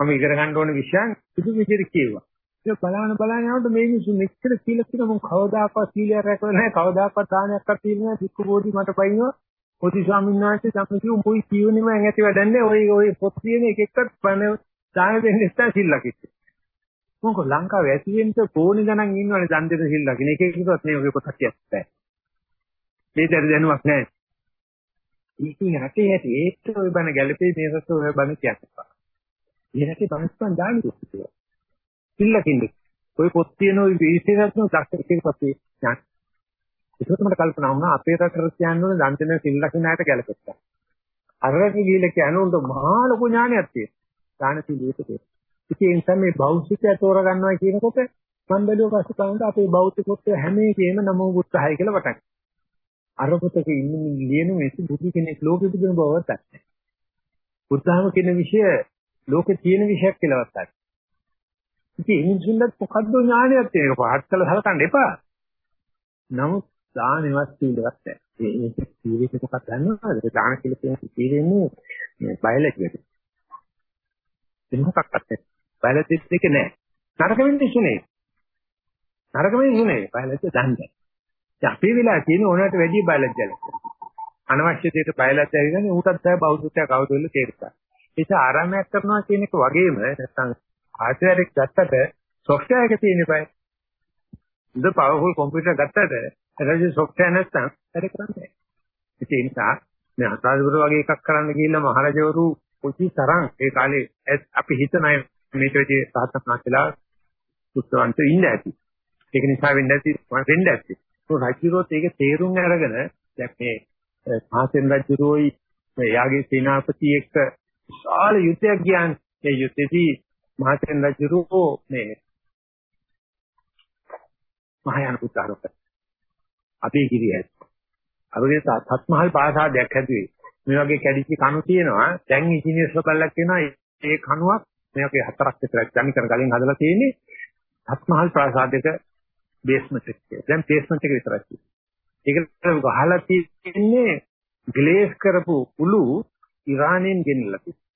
මම ඉගෙන ගන්න ඕන විෂයන් සුදු විදිහට කියුවා. ඒක බලන බලන යනකොට මේ මිනිස්සු මෙච්චර සීල කියන මම කවදාකවත් සීලය රැකලා නැහැ කවදාකවත් දානයක්වත් සීල නැහැ වික්කු බෝධි මට පයින්නවා පොති ස්වාමීන් වහන්සේ සම්පූර්ණ උඹයි කියුනේ මම ඇති වැඩන්නේ ඔය ඔය පොත් කියන එක එක්කත් බන දාන දෙන්න ඉස්සා සීල් ලකිට මොකද ලංකාවේ ඇති වෙන්න කෝණි ගණන් ඉන්නවනේ දන් දෙන සිල් ලකින එක එකකවත් මේ වගේ පොතක් කියත්තෑ. මේතර දැනුවක් නැහැ. ඉතින් රටේ ඇති ඒත් ඔය බණ ගැළපේ මේ රට ඔය බණ කියත්තා. මේ රටේ බණස්පන් දාන්නේ කොහොමද? සිල් ලකින්නේ. ඔය පොත් තියෙන ඔය විශේෂත්ම දක්ෂකේ පස්සේ ඥාන. ඒකත් මට කල්පනා වුණා අපේ රටට කියන්නේ දන් දෙන සිල් ලකින අයට ගැළපෙත්තා. අරකට ගිහිල්ලා කියන උන්ට මහා ලොකු ඥානයක් තියෙනවා. දාන සිල්ලේට තියෙනවා. ඉතින් ඒ නිසා මේ බෞද්ධිකය තෝරගන්නවා කියනකොට මම බැලුවා පස්සේ කවුන්ට අපේ බෞද්ධ පොත් හැම එකේම නමෝ බුද්ධහයි කියලා වටක්. අර පොතක ඉන්න ලියන මේ බුදු කෙනෙක් ලෝකෙ තිබෙන බවවත් නැහැ. බුද්ධහම කියන විෂය ලෝකේ තියෙන විෂයක් කියලාවත් නැහැ. ඉතින් මිනිසුන්ට මොකද්ද ඥානයක් තියෙන එක පහත් කළා හලකන්න එපා. නමුත් දානෙවත් සීලවත් නැහැ. ඒ ඒක සීලෙක මොකක්ද දන්නවද? දාන කියලා කියන්නේ සීලෙන්නේ මේ බයලජි එකට. ඒක මොකක්වත් නැහැ. බයලජ්ජි දෙක නැහැ. නරක වෙන්නේ ඉන්නේ. නරක වෙන්නේ ඉන්නේ. බයලජ්ජි දන්නේ. දැන් අපේ වෙලාව තියෙන ඕනකට වැඩි බයලජ්ජියක්. අනවශ්‍ය දෙයකට බයලජ්ජි ඇවිල්ලානේ ඌටත් තමයි බෞද්ධත්වය කවුද වෙන්න තේරුම් ඒක ආරාමයක් කරනවා කියන එක වගේම නැත්නම් හાર્ඩ්වෙයාර් එක ගත්තට සොෆ්ට්වෙයාර් එක තියෙන බය. ඉත පවර්ෆුල් කම්පියුටර් ගත්තට ඒකේ සොෆ්ට්වෙයාර් නැත්නම් වැඩ කරන්නේ නැහැ. ඒ නිසා මේ අසාධුර වගේ එකක් කරන්න ගිහිල්ලා මහරජවරු කොචි තරම් ඒ කාලේ අපි හිතන අය මේක විදිහේ සාහසක් නැතිලා සුත්තවන්ත ඉන්න ඇති. ඒක නිසා වෙන්නේ නැති වෙන්න ඇති. ඒ රජුරොත් ඒක තේරුම් අරගෙන දැන් මේ මහසෙන් රජුරෝයි එයාගේ සේනාපති එක්ක විශාල යුද්ධයක් ගියානේ. ඒ යුද්ධෙදී මහසෙන් රජුරෝ මේ මහායාන පුත්‍රහරක අපේ කිරියයි. අපේ සත්මහල් පාසාදයක් හැදුවේ. මේ වගේ කැඩිච්ච කණු තියෙනවා. දැන් ඉංජිනේර්ස්ලා බලලා කියනවා ඒ කණුවක් මේ වගේ හතරක් විතර ජමි කර ගලින් හදලා තියෙන්නේ සත්මහල් ප්‍රාසාදයක බේස්මන්ට් එක. දැන් බේස්මන්ට් එක විතරක් තියෙනවා. ඒක ගහලා තියෙන්නේ ග්ලේස් කරපු උළු ඉරානයෙන් ගෙනල්ලා තියෙනවා.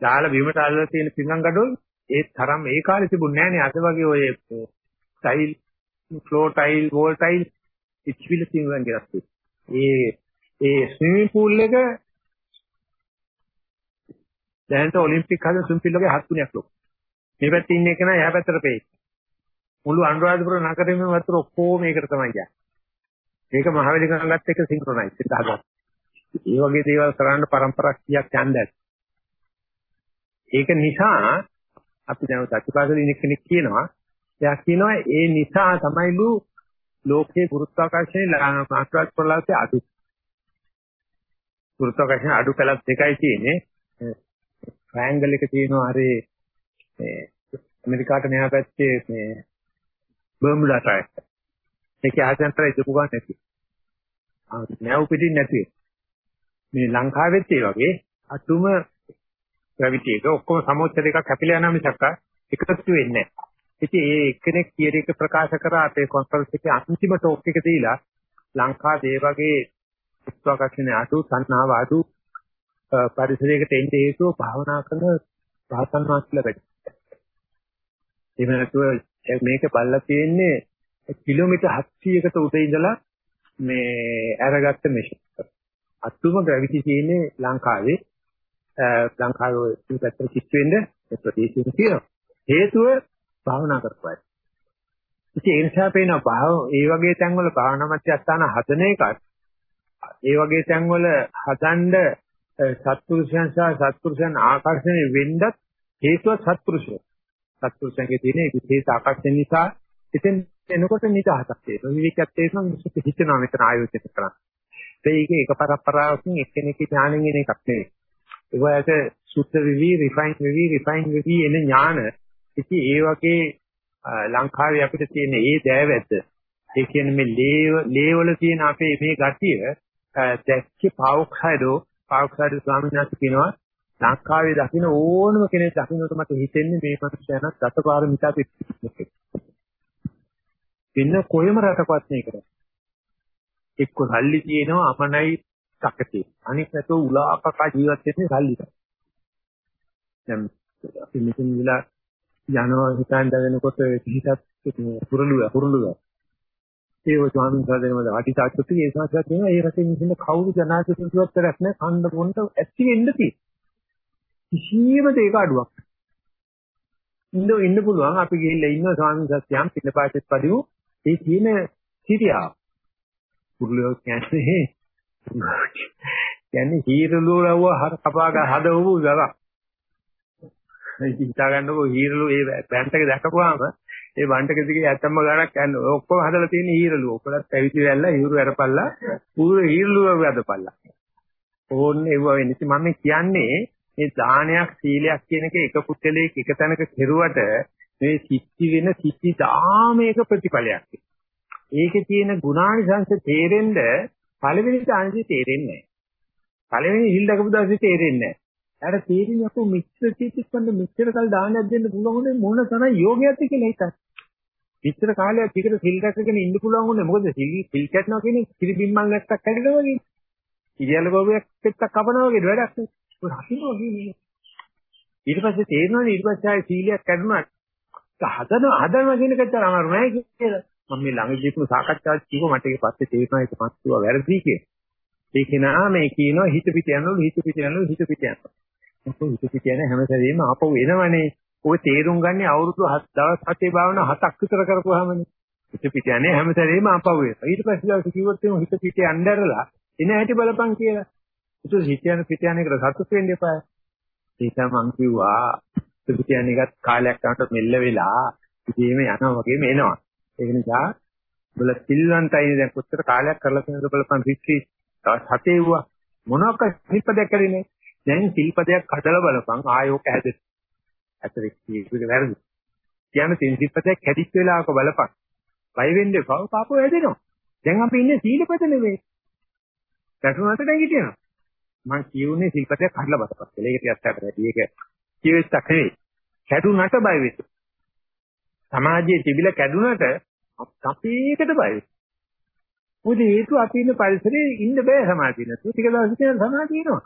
දාලා බිමට අල්ලලා තියෙන පිඟන් ගඩොල් ඒ තරම් ඒ කාලේ තිබුණේ නැහැ නේ අද වගේ ඔය tile floor tile wall tile ඉච්චිල පිඟන් ගිරස් ඒ ඒ ස්විමින් pool එක දැනට ඔලිම්පික් හද ස්විමින් pool එකේ හත් ගුණයක් ලොකු. මේ පැත්තේ ඉන්න එක නෑ එහා පැත්තට පෙයි. මුළු අනුරාධපුර නගරෙම වතුර ඔක්කොම මේකට තමයි යන්නේ. මේක මහවැලි ගඟත් එක්ක සින්ක්‍රොනයිස් එක හදලා. ඒ වගේ දේවල් කරන්න પરම්පරා කීයක් යන්නේ ඒක නිසා අපි දැන් සත්‍යපාසල ඉන්න කෙනෙක් කියනවා එයා කියනවා ඒ නිසා තමයිලු ලෝකේ ගුරුත්වාකර්ෂණය මාත්‍රාත් ප්‍රලාපයේ අඩු. ගුරුත්වාකර්ෂණ අඩු කලක් දෙකයි තියෙන්නේ. ට්‍රයැන්ගල් එක තියෙනවා හරි මේ ඇමරිකාට මෙහා පැත්තේ මේ බර්මුඩා ට්‍රයැන්ගල්. ඒකේ ආසන්තර ඉදපු ගන්න නැති. ආ නැව් පිටින් නැති. මේ ලංකාවෙත් ඒ වගේ අතුම ග්‍රැවිටි එක ඔක්කොම සමෝච්ච දෙකක් හැපිලා යනවා මිසක් එකතු වෙන්නේ නැහැ. ඉතින් ඒ එක්කෙනෙක් කියන එක ප්‍රකාශ කරා අපේ කොන්ෆරන්ස් එකේ අන්තිම ටෝක් එක දීලා ලංකාවේ වගේ උත්සාහකක්ෂණ අඩු සංහාව අඩු පරිසරයකට එන්නේ හේතුව භාවනා කරන රහතන් වහන්සේලා වැඩි. එහෙම නැතුව මේක බල්ලා තියෙන්නේ කිලෝමීටර් 700කට උඩ ඉඳලා මේ අරගත්ත මෙෂින්. අතුම ග්‍රැවිටි තියෙන්නේ ලංකාවේ. ලංකාවේ ඉතිපැත්තට කිච් වෙන්න ඒ ප්‍රදේශෙක තියෙනවා. හේතුව භාවනා කරපුවායි. ඉතින් ඒ නිසා පේනවා භාව ඒ වගේ තැන්වල භාවනා මධ්‍යස්ථාන හදන එකත් ඒ වගේ තැන්වල හදන්න සත්පුරුෂයන් සහ සත්පුරුෂයන් ආකර්ෂණය වෙන්නත් හේතුව සත්පුරුෂය. සත්පුරුෂයන්ගේ තියෙන විශේෂ ආකර්ෂණ නිසා ඉතින් එනකොට නිදහසක් තියෙනවා. විවිධයක් තියෙනවා මිනිස්සු හිතනවා මෙතන ආයෝජනය කරන්න. ඒක එක පරම්පරාවකින් එක්කෙනෙක්ගේ ඥාණයෙන් එන එකක් නෙවෙයි. ඒවාට සුත්ත විවි, රිෆයින් විවි, රිෆයින් විවි එන ඥාන. ඉතින් ඒ වගේ ලංකාවේ අපිට තියෙන ඒ දෑවැද්ද ඒ කියන්නේ මේ ලේ වල තියෙන අපේ මේ ගතිය දැක්කේ පාවොක්සයිඩෝ පාවොක්සයිඩෝ ස්වාමීන් වහන්සේ කියනවා ලංකාවේ දකින්න ඕනම කෙනෙක් දකින්නට මට හිතෙන්නේ මේ මනුස්සයන දසපාරමිතා පිළිපදින්න. වෙන කොහෙම රටකවත් මේක නෑ. එක්ක සල්ලි තියෙනවා අපනයි තකති. අනික නැතෝ උලාපක ජීවත් වෙන්නේ සල්ලි තමයි. දැන් අපි මෙතන විලා යනවා හිතන් දැවෙනකොට හිතත් පුරුළුව පුරුළුව. ඒ ස්වාමීන් වහන්සේම අටිසාත්තුති ඒ සාසත් වෙනවා ඒ රටේ මිනිස්සුන්ට කවුරු ජනාධිපතිවත් කරක් නැහැ කන්න බොන්න ඇති වෙන්න තියෙන්නේ. කිසියම් දෙයක අඩුවක්. ඉන්න ඉන්න පුළුවන් අපි ගිහිල්ලා ඉන්න ස්වාමීන් වහන්සේ යම් පිටපාතෙත් පදිමු ඒ කියන සිටියා. පුරුලියෝ කියන්නේ කියන්නේ හීරලුව ලව්ව හර කපාගා හදවපු දරක්. හිතා ගන්නකො හීරලුව ඒ බෑන්ට් එක දැකපුවාම ඒ බණ්ඩක දිගේ ඇත්තම්ම ගණක් යන්නේ. ඔක්කොම හදලා තියෙන හීරලුව. ඔක්කොලත් පැවිදි වෙලා හීරු අරපල්ලා පුරු හීරලුව වැදපල්ලා. ඕන්නේ ඒව වෙන්නේ. ඉතින් මම කියන්නේ මේ දානයක් සීලයක් කියන එක එක පුතලයක එක තැනක කෙරුවට මේ සිත්ති වෙන සිත්ති දාමයක ප්‍රතිඵලයක්. ඒකේ තියෙන ගුණානිසංශ තේරෙන්න පළවෙනි දානෙදි තේරෙන්නේ නැහැ. පළවෙනි හිල් දකපු දවසේ තේරෙන්නේ නැහැ. අර තේරෙන්නේ අපෝ මිත්‍ර චිත්තස්කන්ධ මිත්‍ර කල් දානයක් දෙන්න පුළුවන් මොන තරම් යෝගයක්ද කියලා හිතන්න. මිත්‍ර කාලයක් ටිකට සිල් රැකගෙන ඉන්න පුළුවන් උනේ මොකද සිල් සිල් කැටනවා කියන්නේ පිළිබිම්මල් නැත්තක් කැඩෙනවා වගේ. ඉරියල ගෝවයක් පෙත්තක් කපනවා වගේ වැඩක් නේ. ඒක හසිනවා කියන්නේ. ඊට පස්සේ තේරෙනවා ඊට පස්සේ ආයේ සීලයක් කැඩුණා හදනවා හදනවා කියන එකට අමාරු නෑ කියලා. මම මේ ළඟදී කිව්ව සාකච්ඡාවක් කිව්ව මට ඒක පස්සේ තේරුණා ඒක පස්සුව වැරදි කියලා. ඒක නා මේ කියනවා හිත පිට යනවලු හිත පිට යනවලු හිත පිට යනවා. මොකද හිත පිට යන හැම සැරේම ආපහු එනවනේ. ඔය තේරුම් ගන්නේ අවුරුදු 7 දවස් 7 භාවනා 7ක් විතර කරපුවාමනේ. හිත පිට යන්නේ හැම සැරේම ආපහු එනවා. ඊට පස්සේ දවස් කිව්වොත් එහම හිත පිට යන්න ඇරලා එන හැටි බලපන් කියලා. ඒක හිත යන පිට යන එකට සතුට වෙන්න එපා. ඒක මං කිව්වා පිට යන එකත් කාලයක් යනකොට මෙල්ල වෙලා ඉතින් යනවා වගේම එනවා. ඒක නිසා බල සිල්වන්තයි දැන් කොච්චර කාලයක් කරලා තියෙනවද බලපන් රිට්‍රීට් තවත් හතේ වුණා මොනවාක් සිල්පදයක් කරන්නේ දැන් සිල්පදයක් හදලා බලපන්. ආයෝක හැදෙත් ඇතර කීපෙක වැරදි. කියන්නේ තින් සිල්පදයක් කැඩිච්ච වෙලාවක බලපන්. බය වෙන්න එපා. පාපෝ හැදෙනවා දැන් අපි ඉන්නේ සීලපද නෙවෙයි වැටුණාට දැන් හිටියනවා. මම කියුනේ සිල්පදයක් හදලා බලපන්. කියලා ඒක ටිකක් අපරදී ඒක කියෙච්චක් නෙවෙයි. කැඩුනට බය වෙන්න. සමාජයේ තිබිලා කැඩුනට අපේකට බයයි. මොකද හේතුව අපි ඉන්න පරිසරයේ ඉන්න බෑ සමාධිය නැතුව. ටික දවසකින් සමාධිය එනවා.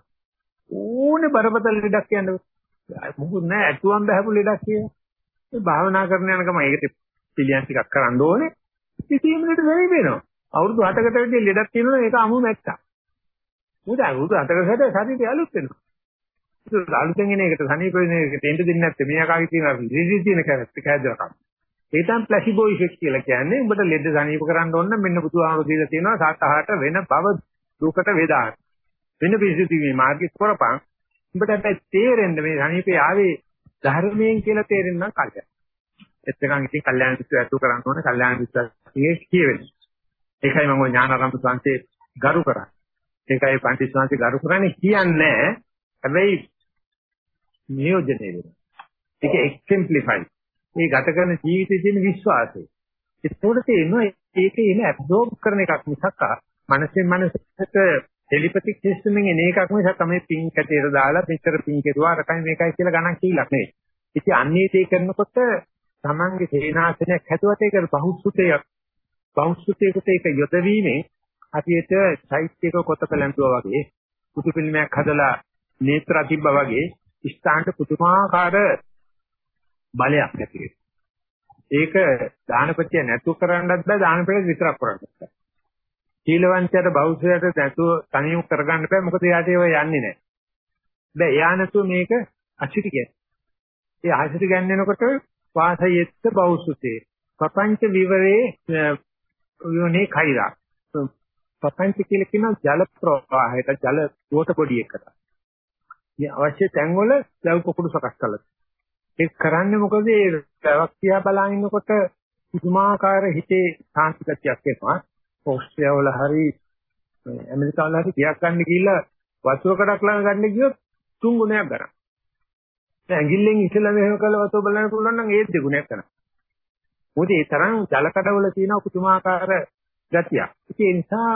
ඕනේ බරපතල ලෙඩක් යන්න. මොකුත් නෑ ඇතුම් බහැපු ලෙඩක් කිය. මේ භාවනා කරන යනකම ඒකට පිළියම් ටිකක් කරන්න ඕනේ. ඉතින් මේකට වෙයි වෙනවා. අවුරුදු 7කට වැඩි ලෙඩක් තියෙනවා ඒක අමු නැත්තම්. මොකද අවුරුදු 7කට ශරීරය අලුත් වෙනවා. ඒක අලුතෙන් එන එකට සනීප වෙන එකට එන්න දෙන්නේ නැත්නම් මේ ආකාරයේ තියෙන රිලීස් තියෙන කැරක්ටර් කෑදරකම්. ඒ තමයි ප්ලාසිබෝ ඉෆෙක්ට් කියලා කියන්නේ. උඹට ලෙඩ සනීප කරන්න ඕන නම් මෙන්න බුදුහාමුදුරු දීලා තියෙනවා සතහට වෙන බව දුකට වේදාන. වෙන පිසිති මේ මාර්ගය කරපන්. උඹට හැබැයි තේරෙන්න මේ සනීපේ ආවේ ධර්මයෙන් කියලා තේරෙන්න නම් කල්යන. එතකන් ඉතින් කල්යාණ මිත්‍ර ඇතු කරන්න ඕනේ කල්යාණ මිත්‍රයේ කියවෙන්නේ. ඒකයි මම ඥානාරම්භ සංසේ ගරු කරන්නේ. ඒකයි පන්ති සංසේ ගරු කරන්නේ කියන්නේ හැබැයි නියෝජනය වෙනවා. ඒක එක්සෙම්ප්ලිෆයි. මේ ගත කරන ජීවිතයේ තියෙන විශ්වාසය. ඒකෝට තේරෙනවා ඒකේ එන ඇබ්සෝබ් කරන එකක් මිසක් මනසෙන් මනසට ටෙලිපැතික් සිස්ටම් එකෙන් එන එකක් මිසක් තමයි පින් කැටේට දාලා මෙච්චර පින් කෙරුවා අරකයි මේකයි කියලා ගණන් කීලක් නෙවෙයි. ඉතින් අන්නේ තේ කරනකොට තමන්ගේ සේනාසනයක් හැදුවට ඒක බහුසුතයක් බහුසුතයකට ඒක යොදවීමෙන් හරියට චෛත්‍යක කොටක ලැබුවා වගේ කුතු පිළිමයක් හදලා නේත්‍ර තිබ්බා වගේ ස්ථානට පුදුමාකාර බලයක් ඇති ඒක දානපතිය නැතු කරන්නත් බෑ දානපතිය විතරක් කරන්නත් බෑ. සීලවන්තයාට බෞද්ධයාට නැතුව තනියම කරගන්න බෑ මොකද එයාට ඒව යන්නේ නැහැ. දැන් එයා නැතුව මේක අසිරි කියන්නේ. ඒ අසිරි ගන්නනකොට වාසයෙත්ත බෞසුතේ ප්‍රපංච විවරේ යෝනේ කෛරා. ප්‍රපංච කියලා කියන ජල ප්‍රවාහයට ජල වෝට පොඩි එකට. මේ අවශ්‍ය තැන්වල ලව් කුකුළු සකස් කළා. ඒක කරන්නේ මොකද ඒ වැවක් තියා බලන් ඉන්නකොට පුදුමාකාර හිතේ සාන්තිකතියක් එනවා. ඕස්ට්‍රේලියාව වල හරි ඇමරිකාව වල හරි කියක් ගන්න ගිහිල්ලා වතුරකටක් ළඟ ගන්න ගියොත් තුන් ගුණයක් ගන්න. දැන් ඇඟිල්ලෙන් ඉස්සලා මෙහෙම කළා වතුර බලන්න පුළුවන් නම් ඒත් දෙගුණයක් කරනවා. මොකද ඒ තරම් ජලකඩවල තියෙන පුදුමාකාර ගතියක්. ඒ නිසා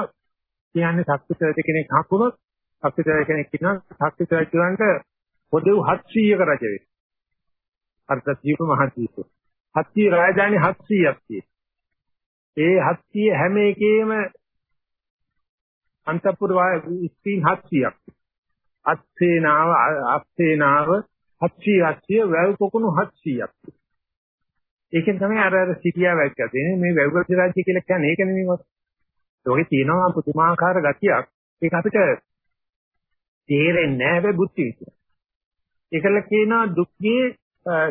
කියන්නේ ශක්තිචරිත කෙනෙක් හකුනොත් ශක්තිචරිත කෙනෙක් කියනවා ශක්තිචරිතයන්ට පොදු 700ක රජ වෙයි. අර්ථදීප මහදීප. හත්ති රාජධානි 700ක් තියෙනවා. ඒ 700 හැම එකේම අන්තපුර ස්ක්‍රීන් 700ක්. අත්සේනාව අත්සේනාව 700 700 වැව් පොකුණු 700ක්. ඒකෙන් තමයි අර අර සිටියා වැක්ක දෙන්නේ මේ වැව්ගත් රාජ්‍ය කියලා කියන්නේ ඒක නෙමෙයි මොකද. ඒකේ තියෙනවා පුදුමාකාර ගතියක්. ඒක අපිට තේරෙන්නේ නැහැ හැබැයි බුද්ධි විදියට. ඒකල කියනවා දුක්ඛේ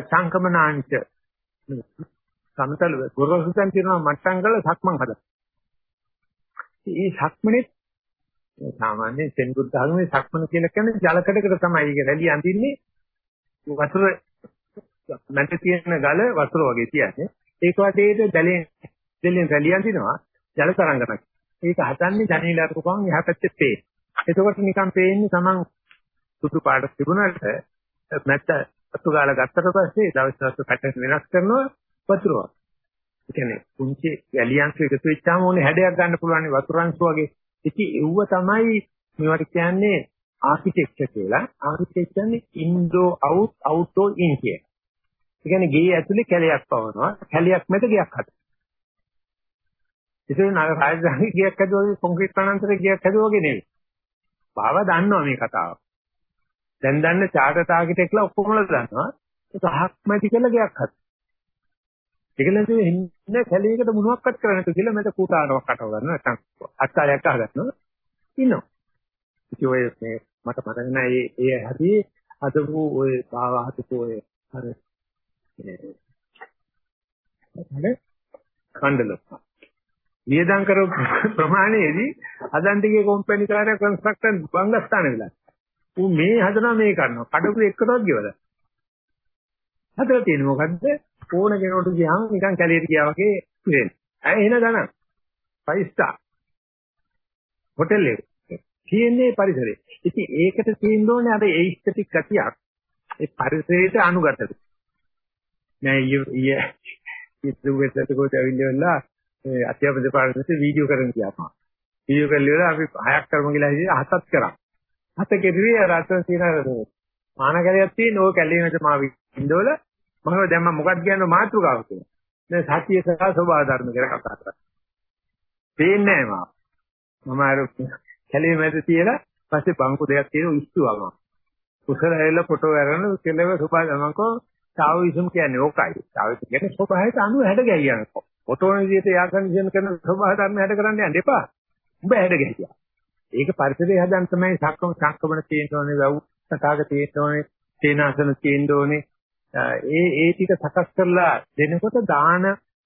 සංකමනාංච සමතල ගොරෝසුසන් තියෙනවා මට්ටම් කරලා සක්මන් හදලා. මේ සක්මනේ සාමාන්‍ය සෙන්ගුත් ධර්මයේ සක්මන කියලා කියන්නේ ජලකඩකට තමයි ඒක රැලි අඳින්නේ වතුර මැද තියෙන ගල වතුර වගේ තියන්නේ. ඒක වටේට දැලෙන් දැලෙන් රැලි අඳිනවා ජල තරංගයක්. ඒක හදන්නේ ජනේලකට කොහොම එහා පැත්තේ පේ. එතකොට නිකන් පේන්නේ Taman සුදු පාට තිබුණාට නැත්ත අතු ගාලා ගත්තට පස්සේ දවස් දවස් පැටර්න් වෙනස් කරනවා වතුරවා. ඒ කියන්නේ පුංචි වැලියන්ස් එකතු වෙච්චාම ඕනේ හැඩයක් ගන්න පුළුවන් වතුරංශ වගේ. ඉතින් ඒව තමයි මේවට කියන්නේ ආකිටෙක්චර් කියලා. ආකිටෙක්චර් කියන්නේ ඉන්ඩෝ අවුට් අවුටෝ ඉන් කිය. ඒ කියන්නේ ගේ ඇතුලේ කැලයක් පවනවා. කැලයක් මැද ගයක් හදනවා. ඉතින් අර රාජධානි ගයක් හදුවා කොන්ක්‍රීට් පණන්තරේ ගයක් හදුවා වගේ නෙවෙයි. බාව දන්නවා මේ කතාව. දැන් දන්න චාර්ටර් ආකිටෙක්ලා ඔක්කොමලා දන්නවා. ඒක හක්මැති කියලා ගයක් හද. ඒකලෙන් ඉන්නේ කැලේකට මොනවක්වත් කරන්නේ නැතු කියලා මට කූටාරවක් අටව ගන්න නැත්නම් අත්කාරයක් අහගන්නවා. ඉන්නවා. ඉතින් ඔය මේ මට මතක නැහැ ඒ ඒ හැදී අදපු ඔය භාවහතකෝ ඔය අර හරි කණ්ඩල වියදම් කර ප්‍රමාණයේදී අදන්තිගේ කම්පැනි කාර්ය කන්ස්ට්‍රක්ටර් බංගස්ථාන වෙලා ඌ මේ හදනවා මේ කරනවා. කඩපු එකටවත් ගෙවලා. හදලා තියෙන්නේ මොකද්ද? ඕන කෙනෙකුට ගියාම නිකන් කැලේට ගියා වගේ වෙන්නේ. ඇයි එහෙන ගණන්. 5 star හොටල් එක. තියෙන්නේ පරිසරේ. ඉතින් ඒකට තියෙන්න ඕනේ අර ඒස්තටික් ගතියක්. ඒ පරිසරයට අනුගතද. නෑ ඊයේ ඉතුරුවෙට කොට ඇවිල්ලා ඒ අධ්‍යාපන දෙපාර්තමේන්තුවේ වීඩියෝ කරන්න කියපා. වීඩියෝ කරලා අපි හයක් කරමු කියලා හිතේ හතක් කරා. හත කෙරුවේ රට තියෙන මානකරයක් තියෙන ඕක කැලේ නැත මා වින්දෝල මම දැන් මම මොකක්ද කියන්නේ මාතෘකාව කියලා. දැන් සත්‍ය සහ ස්වභාව ධර්ම කියලා කතා කරා. පේන්නේ නැහැ මම. මම අර කැලේ මැද තියලා පස්සේ බංකු දෙකක් තියෙන උස්සුවම. කුසල ඇවිල්ලා ෆොටෝ අරගෙන කෙලව සුපා ගමන්කෝ තාවිසම් කියන්නේ ඕකයි. තාවිසම් කියන්නේ ස්වභාවයට අනුව හැඩ ගැහියන. ෆොටෝ විදිහට යා කන්ඩිෂන් කරන ස්වභාව ධර්ම හැඩ කරන්න යන්න එපා. උඹ හැඩ ගැහියා. ඒක පරිසරය හදන්න තමයි සක්කම සක්කමන තියෙන්න ඕනේ වැව් සතාක තියෙන්න ඕනේ තේනාසන තියෙන්න ඕනේ ඒ ඒ ටික සකස් කරලා දෙනකොට දාන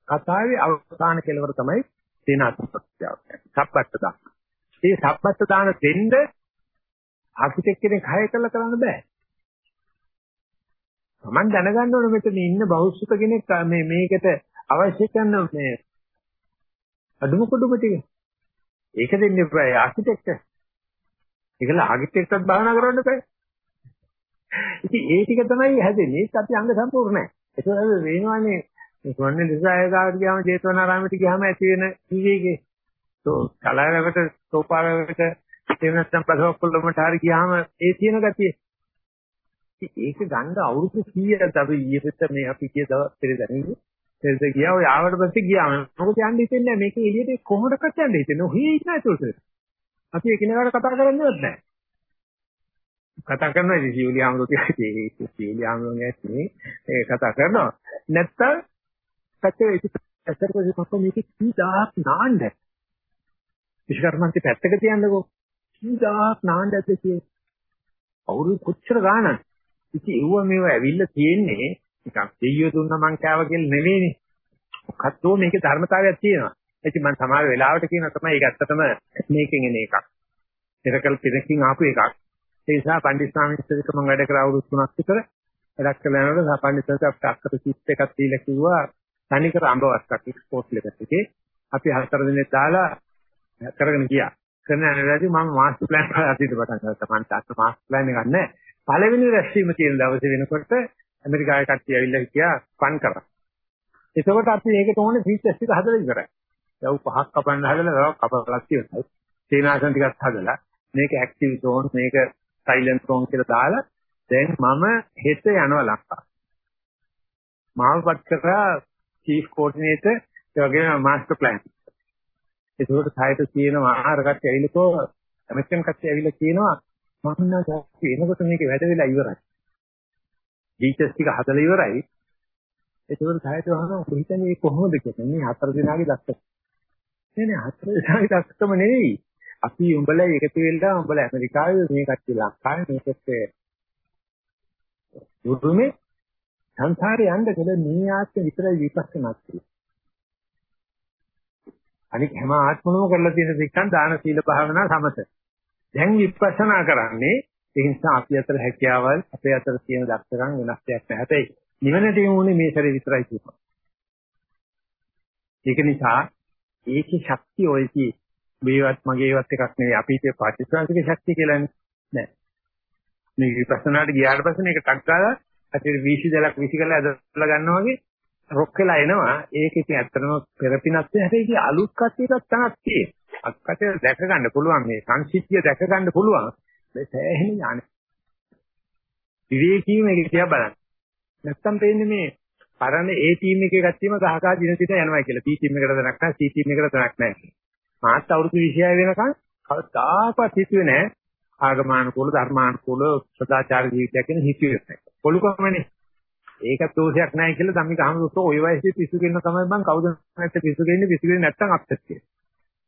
කතාවේ අවසාන කෙලවර තමයි තේනාසන ප්‍රත්‍යාව. සප්පත්ත දාන. මේ සප්පත්ත දාන දෙන්න ආකිටෙක් කෙනෙක් හය කළා කරන්න බෑ. Taman දැනගන්න ඕනේ මෙතන ඉන්න බෞද්ධ කෙනෙක් මේ මේකට අවශ්‍ය කරන මේ අදුම කුඩුම ටික. ඒක දෙන්න එපා ආකිටෙක්ට. ඒකල ආකිටෙක්ටත් භාවනා කරන්න බෑ. ඉතින් ඒ ටික තමයි හැදෙන්නේ. ඒත් අපි අංග සම්පූර්ණ නැහැ. ඒක වෙනවානේ මේ කොන්නේ දිසායකාවට ගියාම ජේතවනාරාමයට ගියාම ඇති වෙන විවේකේ. તો කලාවකට සෝපාවකට එහෙම නැත්නම් පසවක්කොල්ලමට හරි ගියාම ඒ තියෙන ගතිය. ඒක ගන්න අවුරුදු 100ක් අපි ඊයෙත් මේ අපි කිය දවස් පෙරදැනින්නේ. පෙරද ගියා ඔය ආවට පස්සේ ගියාම මොකද යන්න හිතෙන්නේ නැහැ. මේක එළියට කොහොමදකට යන්න හිතෙන්නේ. ඔහේ ඉන්න ඇතුළට. අපි එකිනෙකාට කතා කරන්නේවත් නැහැ. කතා කරනවා ඉතින් සීලි ආමරෝ කියන්නේ සීලි ආමරෝ කියන්නේ ඒ කතා කරනවා. නැත්තම් පැත්තේ ඉතින් ඇත්තට කොහොමද මේක කීදාක් නාන්න. විශ්කර්මන්ති පැත්තක තියන්නකෝ. කීදාක් නාන්න ඇද්ද කියේ. අවුරුදු කොච්චර ගානක්. ඉතින් ඒව මේව ඇවිල්ලා තියෙන්නේ නිකන් දෙයියෝ දුන්න මං කෑව කියලා නෙවෙයිනේ. මොකද්දෝ මේකේ ධර්මතාවයක් තියෙනවා. ඉතින් මම සමහර වෙලාවට කියනවා තමයි ඒක ඇත්තටම මේකෙන් එන එකක්. පෙරකල් පිටකින් ආපු එකක්. ඒ නිසා පණ්ඩිත ස්වාමීන් වහන්සේට මම වැඩ කරා අවුරුදු 3ක් විතර වැඩක් කළා නේද? පණ්ඩිත ස්වාමීන් අපිට අක්කට සිත් එකක් දීලා කිව්වා තනිකර අඹවස්සක් එක්ස්පෝර්ට් ලෙකට එකේ අපි හතර දිනක් දාලා කරගෙන ගියා. කරන අනවැදී මම මාස්ටර් ප්ලෑන් එක අදිට පටන් ගත්තා. මම තාත්ත මාස්ටර් ප්ලෑන් එකක් නැහැ. පළවෙනි රැස්වීම තියෙන දවසේ වෙනකොට ඇමරිකාවේ කට්ටිය ඇවිල්ලා හිටියා ෆන් කරා. එතකොට අපි මේකට ඕනේ ෆීචර්ස් ටික හදලා ඉවරයි. දව් පහක් කපන්න හදලා දවස් කපලක් තියෙනවා. සීනාසන් ටිකක් හදලා මේක ඇක්ටිව් zone මේක සයිලන්ට් zone කියලා දාලා දැන් මම හෙට යනවා ලංකාව. මාවපත් කරා චීෆ් කෝඩිනේටර් ඒ වගේම මාස්ටර් ප්ලෑන්. ඒකෝට සායත කියනවා ආහාර කට්ටිය ඇවිල්ලා ඇමරිකන් කට්ටිය ඇවිල්ලා කියනවා මම නම් එනකොට මේක වැඩ වෙලා ඉවරයි. ෆීචර්ස් ටික හදලා ඉවරයි. ඒකවල සායත වහනවා කොහිටද මේ කොහොමද කියන්නේ මේ හතර දිනාගේ දක්ෂ. නෑ නෑ හතර දිනාගේ දක්ෂකම නෙවෙයි. අපි උඹලා එකතු වෙලා උඹලා ඇමරිකාවේ මේ කට්ටිය ලංකාවේ මේකත් දුරුමේ සංසාරේ යන්න කියලා මේ ආත්ම විතරයි විපස්සනා කරන්නේ. අනික හැම ආත්මනම කරලා තියෙන දෙකන් දාන සීල භාවනා සමත. දැන් විපස්සනා කරන්නේ ඒ නිසා අපි අතර හැකියාවල් අපේ අතර තියෙන දක්ෂකම් වෙනස් දෙයක් නැහැ. නිවනට යමුනේ මේ ශරීර විතරයි කියනවා. ඒක නිසා ඒකේ ශක්තිය ඔය කී මේවත් මගේවත් එකක් නෙවෙයි අපි හිතේ පාටිස්වාංශික ශක්තිය කියලානේ නෑ. මේ විපස්සනාට ගියාට පස්සේ මේක ටක් ගාලා ඇතුලේ වීසි දලක් විසි කරලා ඇදලා ගන්නවා වගේ රොක් වෙලා එනවා. ඒක ඉතින් ඇත්තටම පෙරපිනක් හැබැයි ඒක අලුත් කතියකට තනක් තියෙනවා. අක්කට දැක ගන්න පුළුවන් මේ සංසිද්ධිය දැක ගන්න පුළුවන්. මේ සෑහෙන ඥාන. විවේකී මේක තියා බලන්න. නැත්තම් තේන්නේ මේ පරණ ඒ ටීම් එකේ ගැත්තීම ගහකා දින දින යනවා කියලා. B ටීම් එකට දැනක් නැහැ, C ටීම් එකට දැනක් නැහැ. මාත් අවුරුදු 26 වෙනකන් කවදාකවත් හිතුවේ නැහැ ආගමානුකූල ධර්මානුකූල සදාචාර ජීවිතයක් ගැන හිතුවේ නැහැ. පොළුකමනේ. ඒක දෝෂයක් නැහැ කියලා ධම්මික අහමුසෝ ওই වයසේ පිස්සු කෙන්න තමයි මං කවුද නැත්te පිස්සු කෙන්නේ පිස්සු කෙන්නේ නැත්තම් අප්සෙට් කියලා.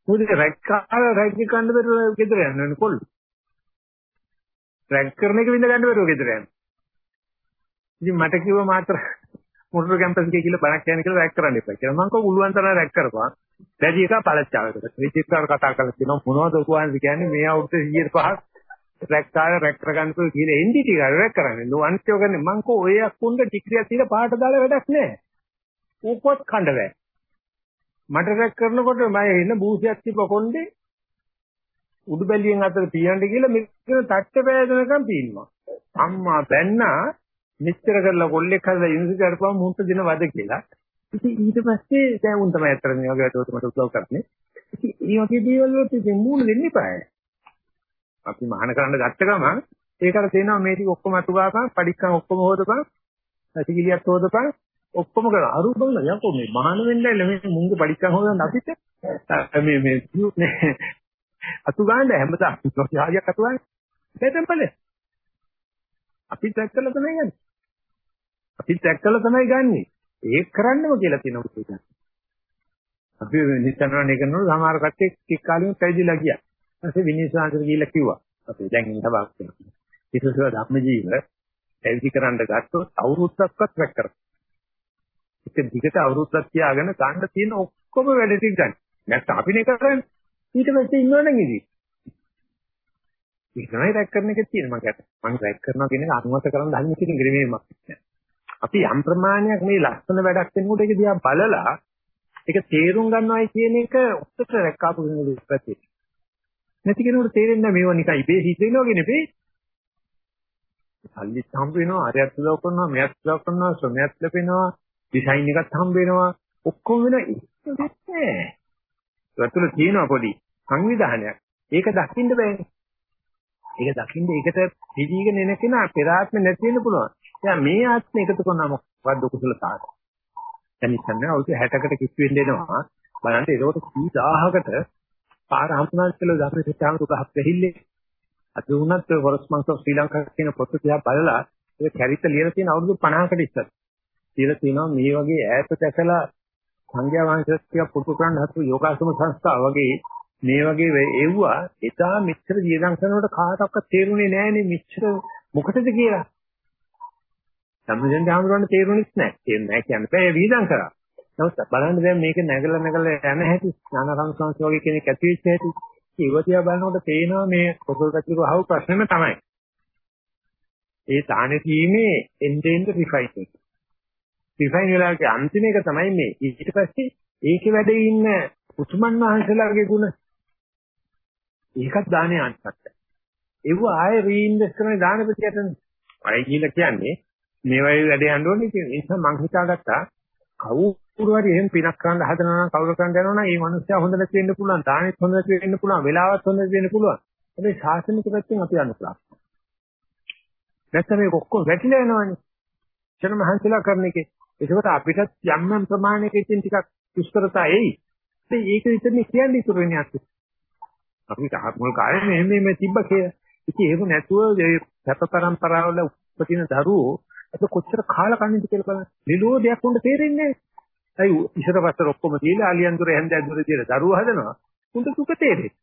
මොකද රැක්කාර රැක්ක කන්න බැරුව ගෙදර යන්න කොල්ල. රැග් කරන එක විඳ ගන්න බැරුව ගෙදර යනවා. ඉතින් මට කිව්වා මාත්‍ර මොටර කැම්පස් එකේ කියලා බණක් කියන්න කියලා රැග් කරන්න එපා කියලා. මම කව උළුවන් තරම් රැග් කරපන්. දැඩි එක පළච්චාවකට. විචිත්‍රාව කතා කරලා කියනවා මොනවද ඔකුවාන්ස් කියන්නේ මේ අවුරුද්ද 105ක් රැග් කාර්ය රැග් කරගන්න පුළුවන් කියලා එන්ඩි ටික රැග් කරන්නේ. නෝ අනිත්‍යව ගන්නේ මං කෝ ඔය අක්කුන්ට ඩිග්‍රියක් තියලා පාට දාලා වැඩක් නැහැ. ඌපොත් කණ්ඩ බෑ. මට රැක් කරනකොට මම එන බූසියක් තිබ්බ කොණ්ඩේ උඩු බැලියෙන් අතර පියන්න කියලා මෙතන තට්ට පෑදනකම් පීනවා. අම්මා බැන්නා මෙච්චර කරලා කොල්ලෙක් හදලා යුනිවර්සිටි අරපුවම මුන්ට දෙන වද කියලා. ඉතින් ඊට පස්සේ දැන් උන් තමයි අතර මේ වගේ වැඩවලට මට උදව් කරන්නේ. ඉතින් මේ වගේ දේවල් වලට ඉතින් මූණ දෙන්න එපා. අපි මහාන කරන්න ගත්ත ගමන් ඒකට තේනවා මේ ටික ඔක්කොම අතු ගාපන්, පඩික්කම් ඔක්කොම හොදපන්, ඇතිකිලියක් හොදපන්, ඔක්කොම කරලා අරු බලන යකෝ මේ මහාන වෙන්නයි මේ මුංගේ පඩික්කම් හොදන්න අපිට මේ මේ අතු ගන්න හැමදාම යාරියක් අතු ගන්න. දෙතම් බලේ. අපි ට්‍රැක් කරලා තමයි ගන්නේ. අපි ට්‍රැක් කරලා තමයි ගන්නෙ. ඒක කරන්නම කියලා තියෙනවා ඒක. අපි නිතරම කරනකොට සමහර කට්ටිය ටික කාලෙම පැවිදිලා ගියා. ඊපස්සේ විනීසාන්තර ගිහිල්ලා කිව්වා. අපි දැන් ඉන්න බාක් වෙනවා. විශේෂව ධම්මජීව පැවිදි කරන්න ගත්තොත් අවුරුද්දක්වත් රැක් කරා. ඒක දිගට අවුරුද්දක් තියාගෙන ගන්න තියෙන ඔක්කොම වැඩ ටික ගන්න. නැත්නම් අපිනේ කරන්නේ. ඊට පස්සේ ඉන්නවනම් ඉතින්. ඒක තමයි රැක් කරන එකේ තියෙන මම කියත. මම රැක් කරනවා කියන එක අනුමත කරන්න හදන එක ඉංග්‍රීසියෙන්මක් නෑ. අපි යම් ප්‍රමාණයක් මේ ලස්සන වැඩක් වෙනකොට ඒක දිහා බලලා ඒක තේරුම් ගන්නවයි කියන එක උත්තර රැක්කාපු කෙනෙකුට ප්‍රති. නැති කෙනෙකුට තේරෙන්නේ මේව නිකන් ඉබේ සිද්ධ වෙනවා කියන නෙපේ. සල්ලි හම්බ වෙනවා, ආරයත් උදව් කරනවා, මෙයත් උදව් කරනවා, ශ්‍රමයක් ලැබෙනවා, ඩිසයින් එකක් හම්බ වෙනවා, ඔක්කොම වෙන ඒක නෑ. ඒතුළ තියෙනවා පොඩි සංවිධානයක්. ඒක දකින්න බෑනේ. ඒක දකින්න ඒකට පිළිගගෙන එන කෙනා පෙර ආත්ම නැති වෙන්න පුළුවන්. දැන් මේ ආත්ම එකතු කරනවා මොකක්ද කුසලතාවය. දැන් ඉස්සන්නේ අවුරුදු 60කට කිසි වෙන්න එනවා. බලන්න ඒකට කී 1000කට පාර හම්තුනාස් කියලා ධර්ම සිතාම දුකක් දෙහිල්ලේ. අද වුණත් වොරස් මංස් ඔෆ් ශ්‍රී ලංකා කියන පොත දිහා බලලා ඒක කැරිත ලියලා තියෙන අවුරුදු 50කට ඉස්සර. කියලා තියෙනවා මේ වගේ ඈත දැකලා සංඝයා වහන්සේලා ටික පුරුදු කරන්න හසු යෝගාසන සංස්ථාව වගේ මේ වගේ එව්වා එදා මෙච්චර වියදම් කරනකොට කාටවත් තේරුනේ නැහැනේ මෙච්චර මොකටද කියලා. සම්මෙන් දාමරවන්න තේරුණෙත් නැහැ. තේරුන්නේ නැහැ කියන්නේ බෑ වියදම් කරා. නමුත් බලන්න දැන් මේක නැගලා නැගලා යන හැටි ඥානරං සංස් වගේ කෙනෙක් ඇති වෙච්ච හැටි ඉවතියා බලනකොට පේනවා මේ පොතල් කතිරු අහු ප්‍රශ්නෙම තමයි. ඒ තානේ තීමේ එන්ඩෙන්ඩ් රිෆයින් එක. රිෆයින් වෙලාගේ අන්තිම එක තමයි මේ. ඊට පස්සේ ඒකේ වැඩේ ඉන්න උතුමන් වහන්සේලාගේ ගුණ ඒකත් දානේ අන්තක්ක. ඒව ආයේ රීඉන්වෙස්ට් කරන දාන ප්‍රතියටනේ. අය කියලා කියන්නේ මේ වගේ වැඩේ යන්න ඕනේ කියන නිසා මං හිතාගත්තා කවුරු හරි එහෙම පිනක් කරන්න හදනවා නම් කවුරු කරන්න යනවා නම් ඒ මනුස්සයා හොඳ නැති වෙන්න පුළුවන් දානෙත් හොඳ නැති වෙන්න පුළුවන් වෙලාවත් හොඳ නැති වෙන්න පුළුවන්. හැබැයි ශාසනික පැත්තෙන් අපි යන්න පුළුවන්. නැත්නම් මේක ඔක්කොම වැටිලා යනවනේ. චන මහන්සිලා කරන එකේ. ඒකට අපිට යම් යම් ප්‍රමාණයකින් ටිකක් දුෂ්කරතා එයි. ඉතින් ඒක විතරනේ කියන්නේ ඉතුරු වෙන්නේ අපි අපි තාත්මුල් කාර්යය මෙහෙම මේ තිබ්බ කියලා. ඉතින් ඒක නැතුව ඒ සැප પરම්පරාවල උපදින දරුවෝ අද කොච්චර කාලා කන්නේද කියලා බලන්න. නිරෝධයක් උන්ට තේරෙන්නේ නැහැ. අයි ඉස්සර පස්සර ඔක්කොම තියලා අලියන්දුර හැන්ද ඇදුර තියලා දරුවෝ හදනවා. උන්ට සුඛ තේරෙන්නේ.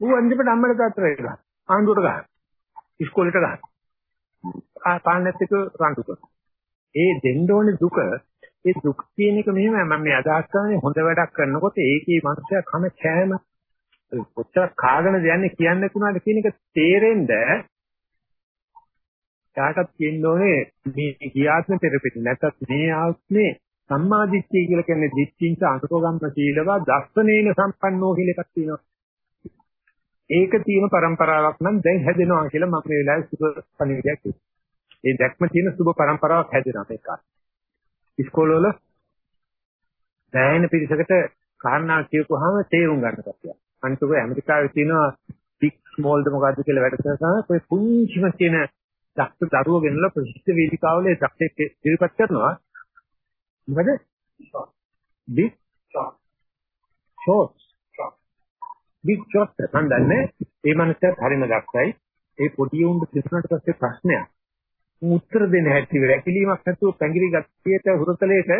ඌ අන්තිමට අම්මට තාත්තට ගහන. ආණ්ඩුවට ගහන. ඉස්කෝලේට ගහන. ආ පාන්නත් එක රණ්ඩු කරනවා. ඒ දෙන්න ඕනේ දුක ඒ දුක් කියන එක මෙහෙම මම මේ අදහස් කරන්නේ හොඳ වැඩක් කරනකොට ඒකේ මනුස්සයා කන කෑම කොච්චර කාගෙන යන්නේ කියන්නේ කුණාද කියන එක තේරෙන්න එයාටත් තියෙන්න ඕනේ මේ ගියාත්ම තෙරපිට නැත්නම් මේ ආත්මේ සම්මාදිට්ඨිය කියලා කියන්නේ දිට්ඨිංච අනුකෝගම්ම සීලවා දස්සනේන සම්පන්නෝ කියලා එකක් තියෙනවා. ඒක තියෙන પરම්පරාවක් නම් දැන් හැදෙනවා කියලා මම මේ වෙලාවේ සුබ පණිවිඩයක් කිව්වා. ඒ දැක්ම තියෙන සුබ પરම්පරාවක් හැදෙනවා මේක. ඉස්කෝලවල දැනෙන පිරිසකට කාරණා කියපුවාම තේරුම් ගන්න කතියක්. අනිත් උග ඇමරිකාවේ තියෙනවා big small ද මොකද්ද කියලා වැඩ කරනවා. ඔය පුංචිම කියන දක්ෂ දරුවෝ ගෙනලා ප්‍රසිද්ධ වේදිකාවල ඒ දක්ෂෙක් ඉදිරිපත් කරනවා මොකද big short big short මම දන්නේ ඒ මනසත් හරිම දක්ෂයි ඒ පොඩි උන්ට කිසිමකට පස්සේ ප්‍රශ්නයක් උත්තර දෙන්න හැටි වැකිලීමක් නැතුව පැංගිරි ගත්තියට හුරතලයට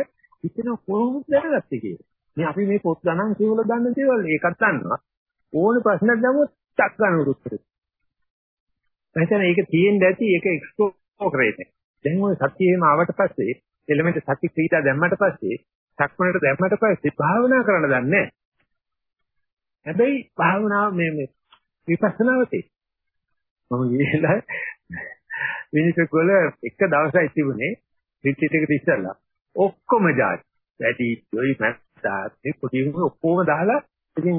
ඉතින් කොහොමද දැනගත්තේ කියලා. මේ අපි මේ පොත් ගණන් කියවල දන්න දේවල් ඒකත් දන්නවා. ඕන ප්‍රශ්නයක් දැමුවොත් චක් ගන්න උත්තරේ. නැත්නම් ඒක තියෙන්න ඇති ඒක එක්ස්ප්ලෝර් කරේනේ. දැන් ওই සතියේම ආවට පස්සේ එලිමන්ට් සති ක්‍රීඩා දැම්මට පස්සේ සක්මනට දැම්මට පස්සේ භාවනා කරන්න දන්නේ හැබැයි භාවනාව මේ මේ විපස්සනාවතේ මම ගිහලා මිනිස්සු වල එක දවසයි තිබුණේ රිට්‍රීට් එකට ඉස්සලා ඔක්කොම ජාති වැඩි යොයි මැස්ස ගත්තා. මේ පොඩි උන් ඔක්කොම දාලා ඉතින්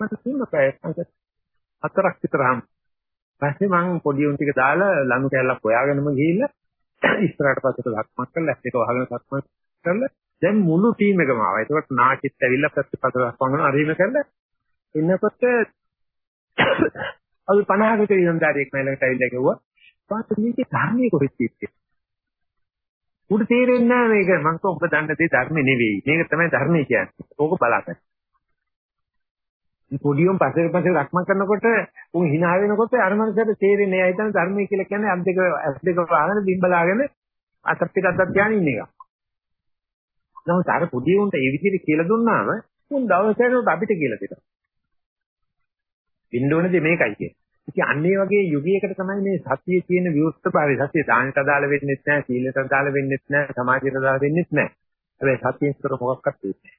මට තුන පැය හතරක් විතරම පස්සේ මම පොඩි උන් ටික දාලා ලනු කැල්ලක් හොයාගෙනම ගිහිල්ලා ඉස්සරහට පස්සට ලක්මක් කරලා ඇස් දෙක වහගෙන ලක්මක් කරලා දැන් මුළු ටීම් එකම ආවා. ඒකට නාකිත් ඇවිල්ලා පැත්තට ලක්මන් අරීම කරලා ඉන්නකොට අපි 50කට ඉඳන්දාරියෙක් මයිලකට ඇවිල්ලා කිව්වා පාත් මේකේ ධර්මයේ කොහෙද තියෙන්නේ? උඩ තේරෙන්නේ නැහැ මේක මං කෝ ඔබ දන්න දේ ධර්ම නෙවෙයි. මේක තමයි ධර්මය කියන්නේ. ඕක බලන්න. පොඩියොම් පස්සේ පස්සේ රක්ම කරනකොට උන් hina වෙනකොට අර මනසට තේරෙන්නේ නැහැ. හිතන ධර්මය කියලා කියන්නේ අත් දෙක ඇස් දෙක වහගෙන බිම්බලාගෙන අතත් ටික අතත් ධානය ඉන්න එක. නමුත් අර පොඩියොන්ට ඒ විදිහට කියලා දුන්නාම උන් දවසකට අපිට කියලා දෙනවා. ඉන්න ඕනේ මේකයි කියන්නේ. ඉතින් අන්නේ වගේ යුගයකට තමයි මේ සතියේ තියෙන විවෘත භාවය. සතිය දානට අදාළ වෙන්නේ නැහැ, සීලයට අදාළ වෙන්නේ නැහැ, සමාජයට අදාළ වෙන්නේ නැහැ. හැබැයි සතියෙන් තොර මොකක්වත් වෙන්නේ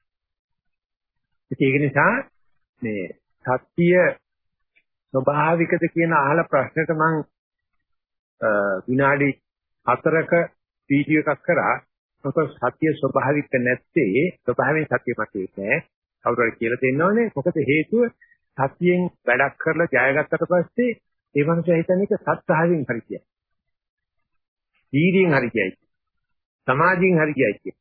නැහැ. ඒක නිසා මේ සත්‍ය ස්වභාවිකද කියන අහල ප්‍රශ්නෙට මම විනාඩි 4ක වීඩියෝ එකක් කරා මොකද සත්‍ය ස්වභාවික නැත්තේ ස්වභාවයෙන් සත්‍ය මතේ නෑ කවුරු හරි කියලා දෙන්න ඕනේ මොකද හේතුව සත්‍යයෙන් වැඩක් කරලා ජයගත්තට පස්සේ ඒ මනුස්සයා හිතන එක සත්‍තාවෙන් හරි කියයි. දීර්යෙන් හරි කියයි. සමාජයෙන් හරි කියයි.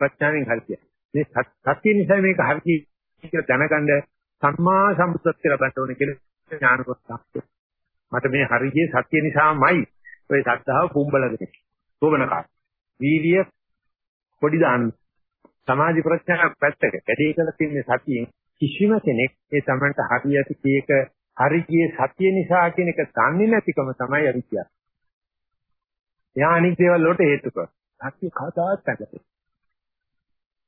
ප්‍රඥාවෙන් හරි කියයි. මේ සත්‍ය නිසා මේක හරි කියලා දැනගන්න සම්මා සම්බුද්ධත්වයට ලබන්න ඕනේ කියලා ඥාන කොටසක්. මට මේ හරියේ සත්‍ය නිසාමයි ඔය සත්‍තාව කුඹලගෙන. සෝබනකා. වීර්ය පොඩි දාන්න. සමාධි ප්‍රඥා පැත්තක කැටි කරලා තියෙන සතියෙන් කිසිම කෙනෙක් ඒ තමන්ට හරියට කීක හරියේ සත්‍ය නිසා කියන එක දන්නේ නැතිකම තමයි අවිද්‍යාව. එයා අනිත් දේවල් වලට හේතුක. සත්‍ය කවදාවත් නැහැ.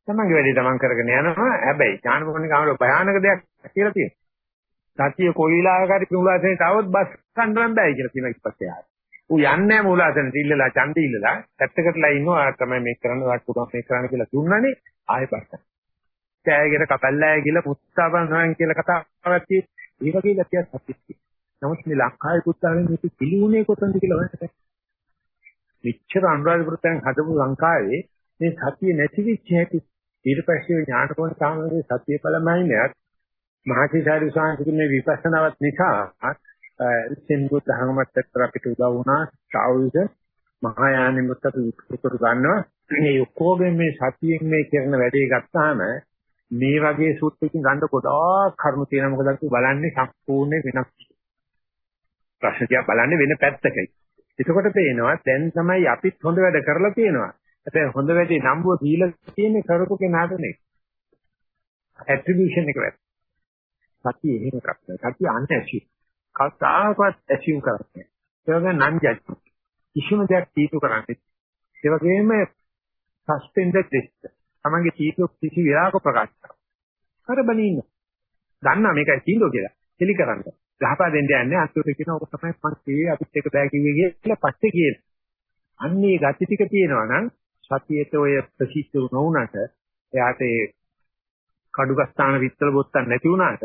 තමන්ගේ වැඩේ තමන් කරගෙන යනවා. හැබැයි ඥානපෝණික ආමර භයානක දෙයක් කියලා තියෙනවා. සතිය කොයි විලාකරි මූලාසනේ තවොත් බස් ගන්න බෑ කියලා කියන ඉස්පස්සේ ආවා. ඌ යන්නේ නැහැ මූලාසනේ ඉල්ලලා ඡන්ද ඉල්ලලා පැත්තකටලා ඉන්නවා තමයි මේක කරන්න වට පුරා මේක කරන්න කියලා දුන්නනේ ආයෙ පස්සට. කෑගෙන කපල්ලාය කියලා පුත්තාපන් නෝයන් කියලා කතාවක් තියෙන්නේ. ඒ වගේ ගැතියක් සත්‍යෙත්. නමුත් මේ ලංකාවේ පුත්තාලෙන් මේක පිළිුණේ කොතනද කියලා හොයන්න. මෙච්චර අනුරාධපුරයෙන් හදපු ලංකාවේ මේ සතිය නැති වෙච්ච හැටි ඊට පස්සේ ඥානකෝණ සාමයේ සත්‍ය ඵලමයිනයක් මහසිසාරි සාංශිකේ විපස්සනාවත් නිසා සින්දු ධර්මවත් එක්ක අපිට උදව් වුණා ශාවුද මහායානෙ මුත්තට උත්තර ගන්නවා. මේ ඔක්කොගෙන් මේ සතියෙන් මේ කරන වැඩේ ගත්තාම මේ වගේ සූත්‍රකින් ගන්න ගොඩාක් කරුණු තියෙනවා. මොකද අපි බලන්නේ සම්පූර්ණ වෙනස් ප්‍රශ්න දිහා බලන්නේ වෙන පැත්තකයි. එතකොට පේනවා දැන් තමයි අපිත් හොඳ වැඩ කරලා තියෙනවා. හැබැයි හොඳ වැඩි නම්බුව දීලා තියෙන්නේ කරපු කෙනාට නෙවෙයි. ඇට්‍රිබියුෂන් එක වැඩි. සතිය එහෙම එකක් නෑ. සතිය අන්ඇචි. කවදාකවත් ඇචීව් කරන්නේ. ඒ වගේ නන් ජජ්. කිසිම දෙයක් තීතු කරන්නේ. ඒ වගේම සස්පෙන්ඩඩ් ලිස්ට්. තමන්ගේ තීතු කිසි විරාක ප්‍රකාශ කරනවා. කරබනේ ඉන්න. දන්නා මේකයි තීන්දුව කියලා. එලි කරන්න. ගහපා දෙන්න යන්නේ අන්තිමට කියන ඔක තමයි මම කියේ අපිත් එක බෑ කිව්වේ කියලා පස්සේ කියන. අන්නේ gati ටික තියෙනවා නම් සතියේට ඔය ප්‍රසිද්ධ නොවුනට එයාට ඒ කඩුගස්ථාන විත්තර බොත්තන් නැති වුණාට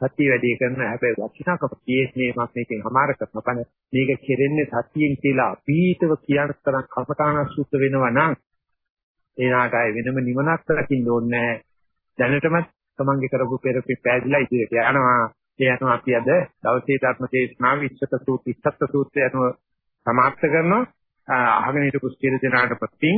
සතිය වැඩි කරන හැබැයි වචිනාකම තියෙන්නේ මම මේකෙන් අමාර කරන පණ මේක කෙරෙන්නේ සතියෙන් කියලා පීතව කියන තරම් කපටාන සුද්ධ වෙනවා නම් ඒනාටයි වෙනම නිවනක් දකින්න ඕනේ දැනටමත් තමන්ගේ කරපු පෙරපි පෑදිලා ඉදිරියට යනවා. ඒ යනවා අපි අද දවසේ ධර්ම දේශනාව විස්සත සූත්‍ර ඉස්සත් සූත්‍රය යනවා සමාප්ත කරනවා. අහගෙන හිටපු ස්ථිර දෙනාට පිටින්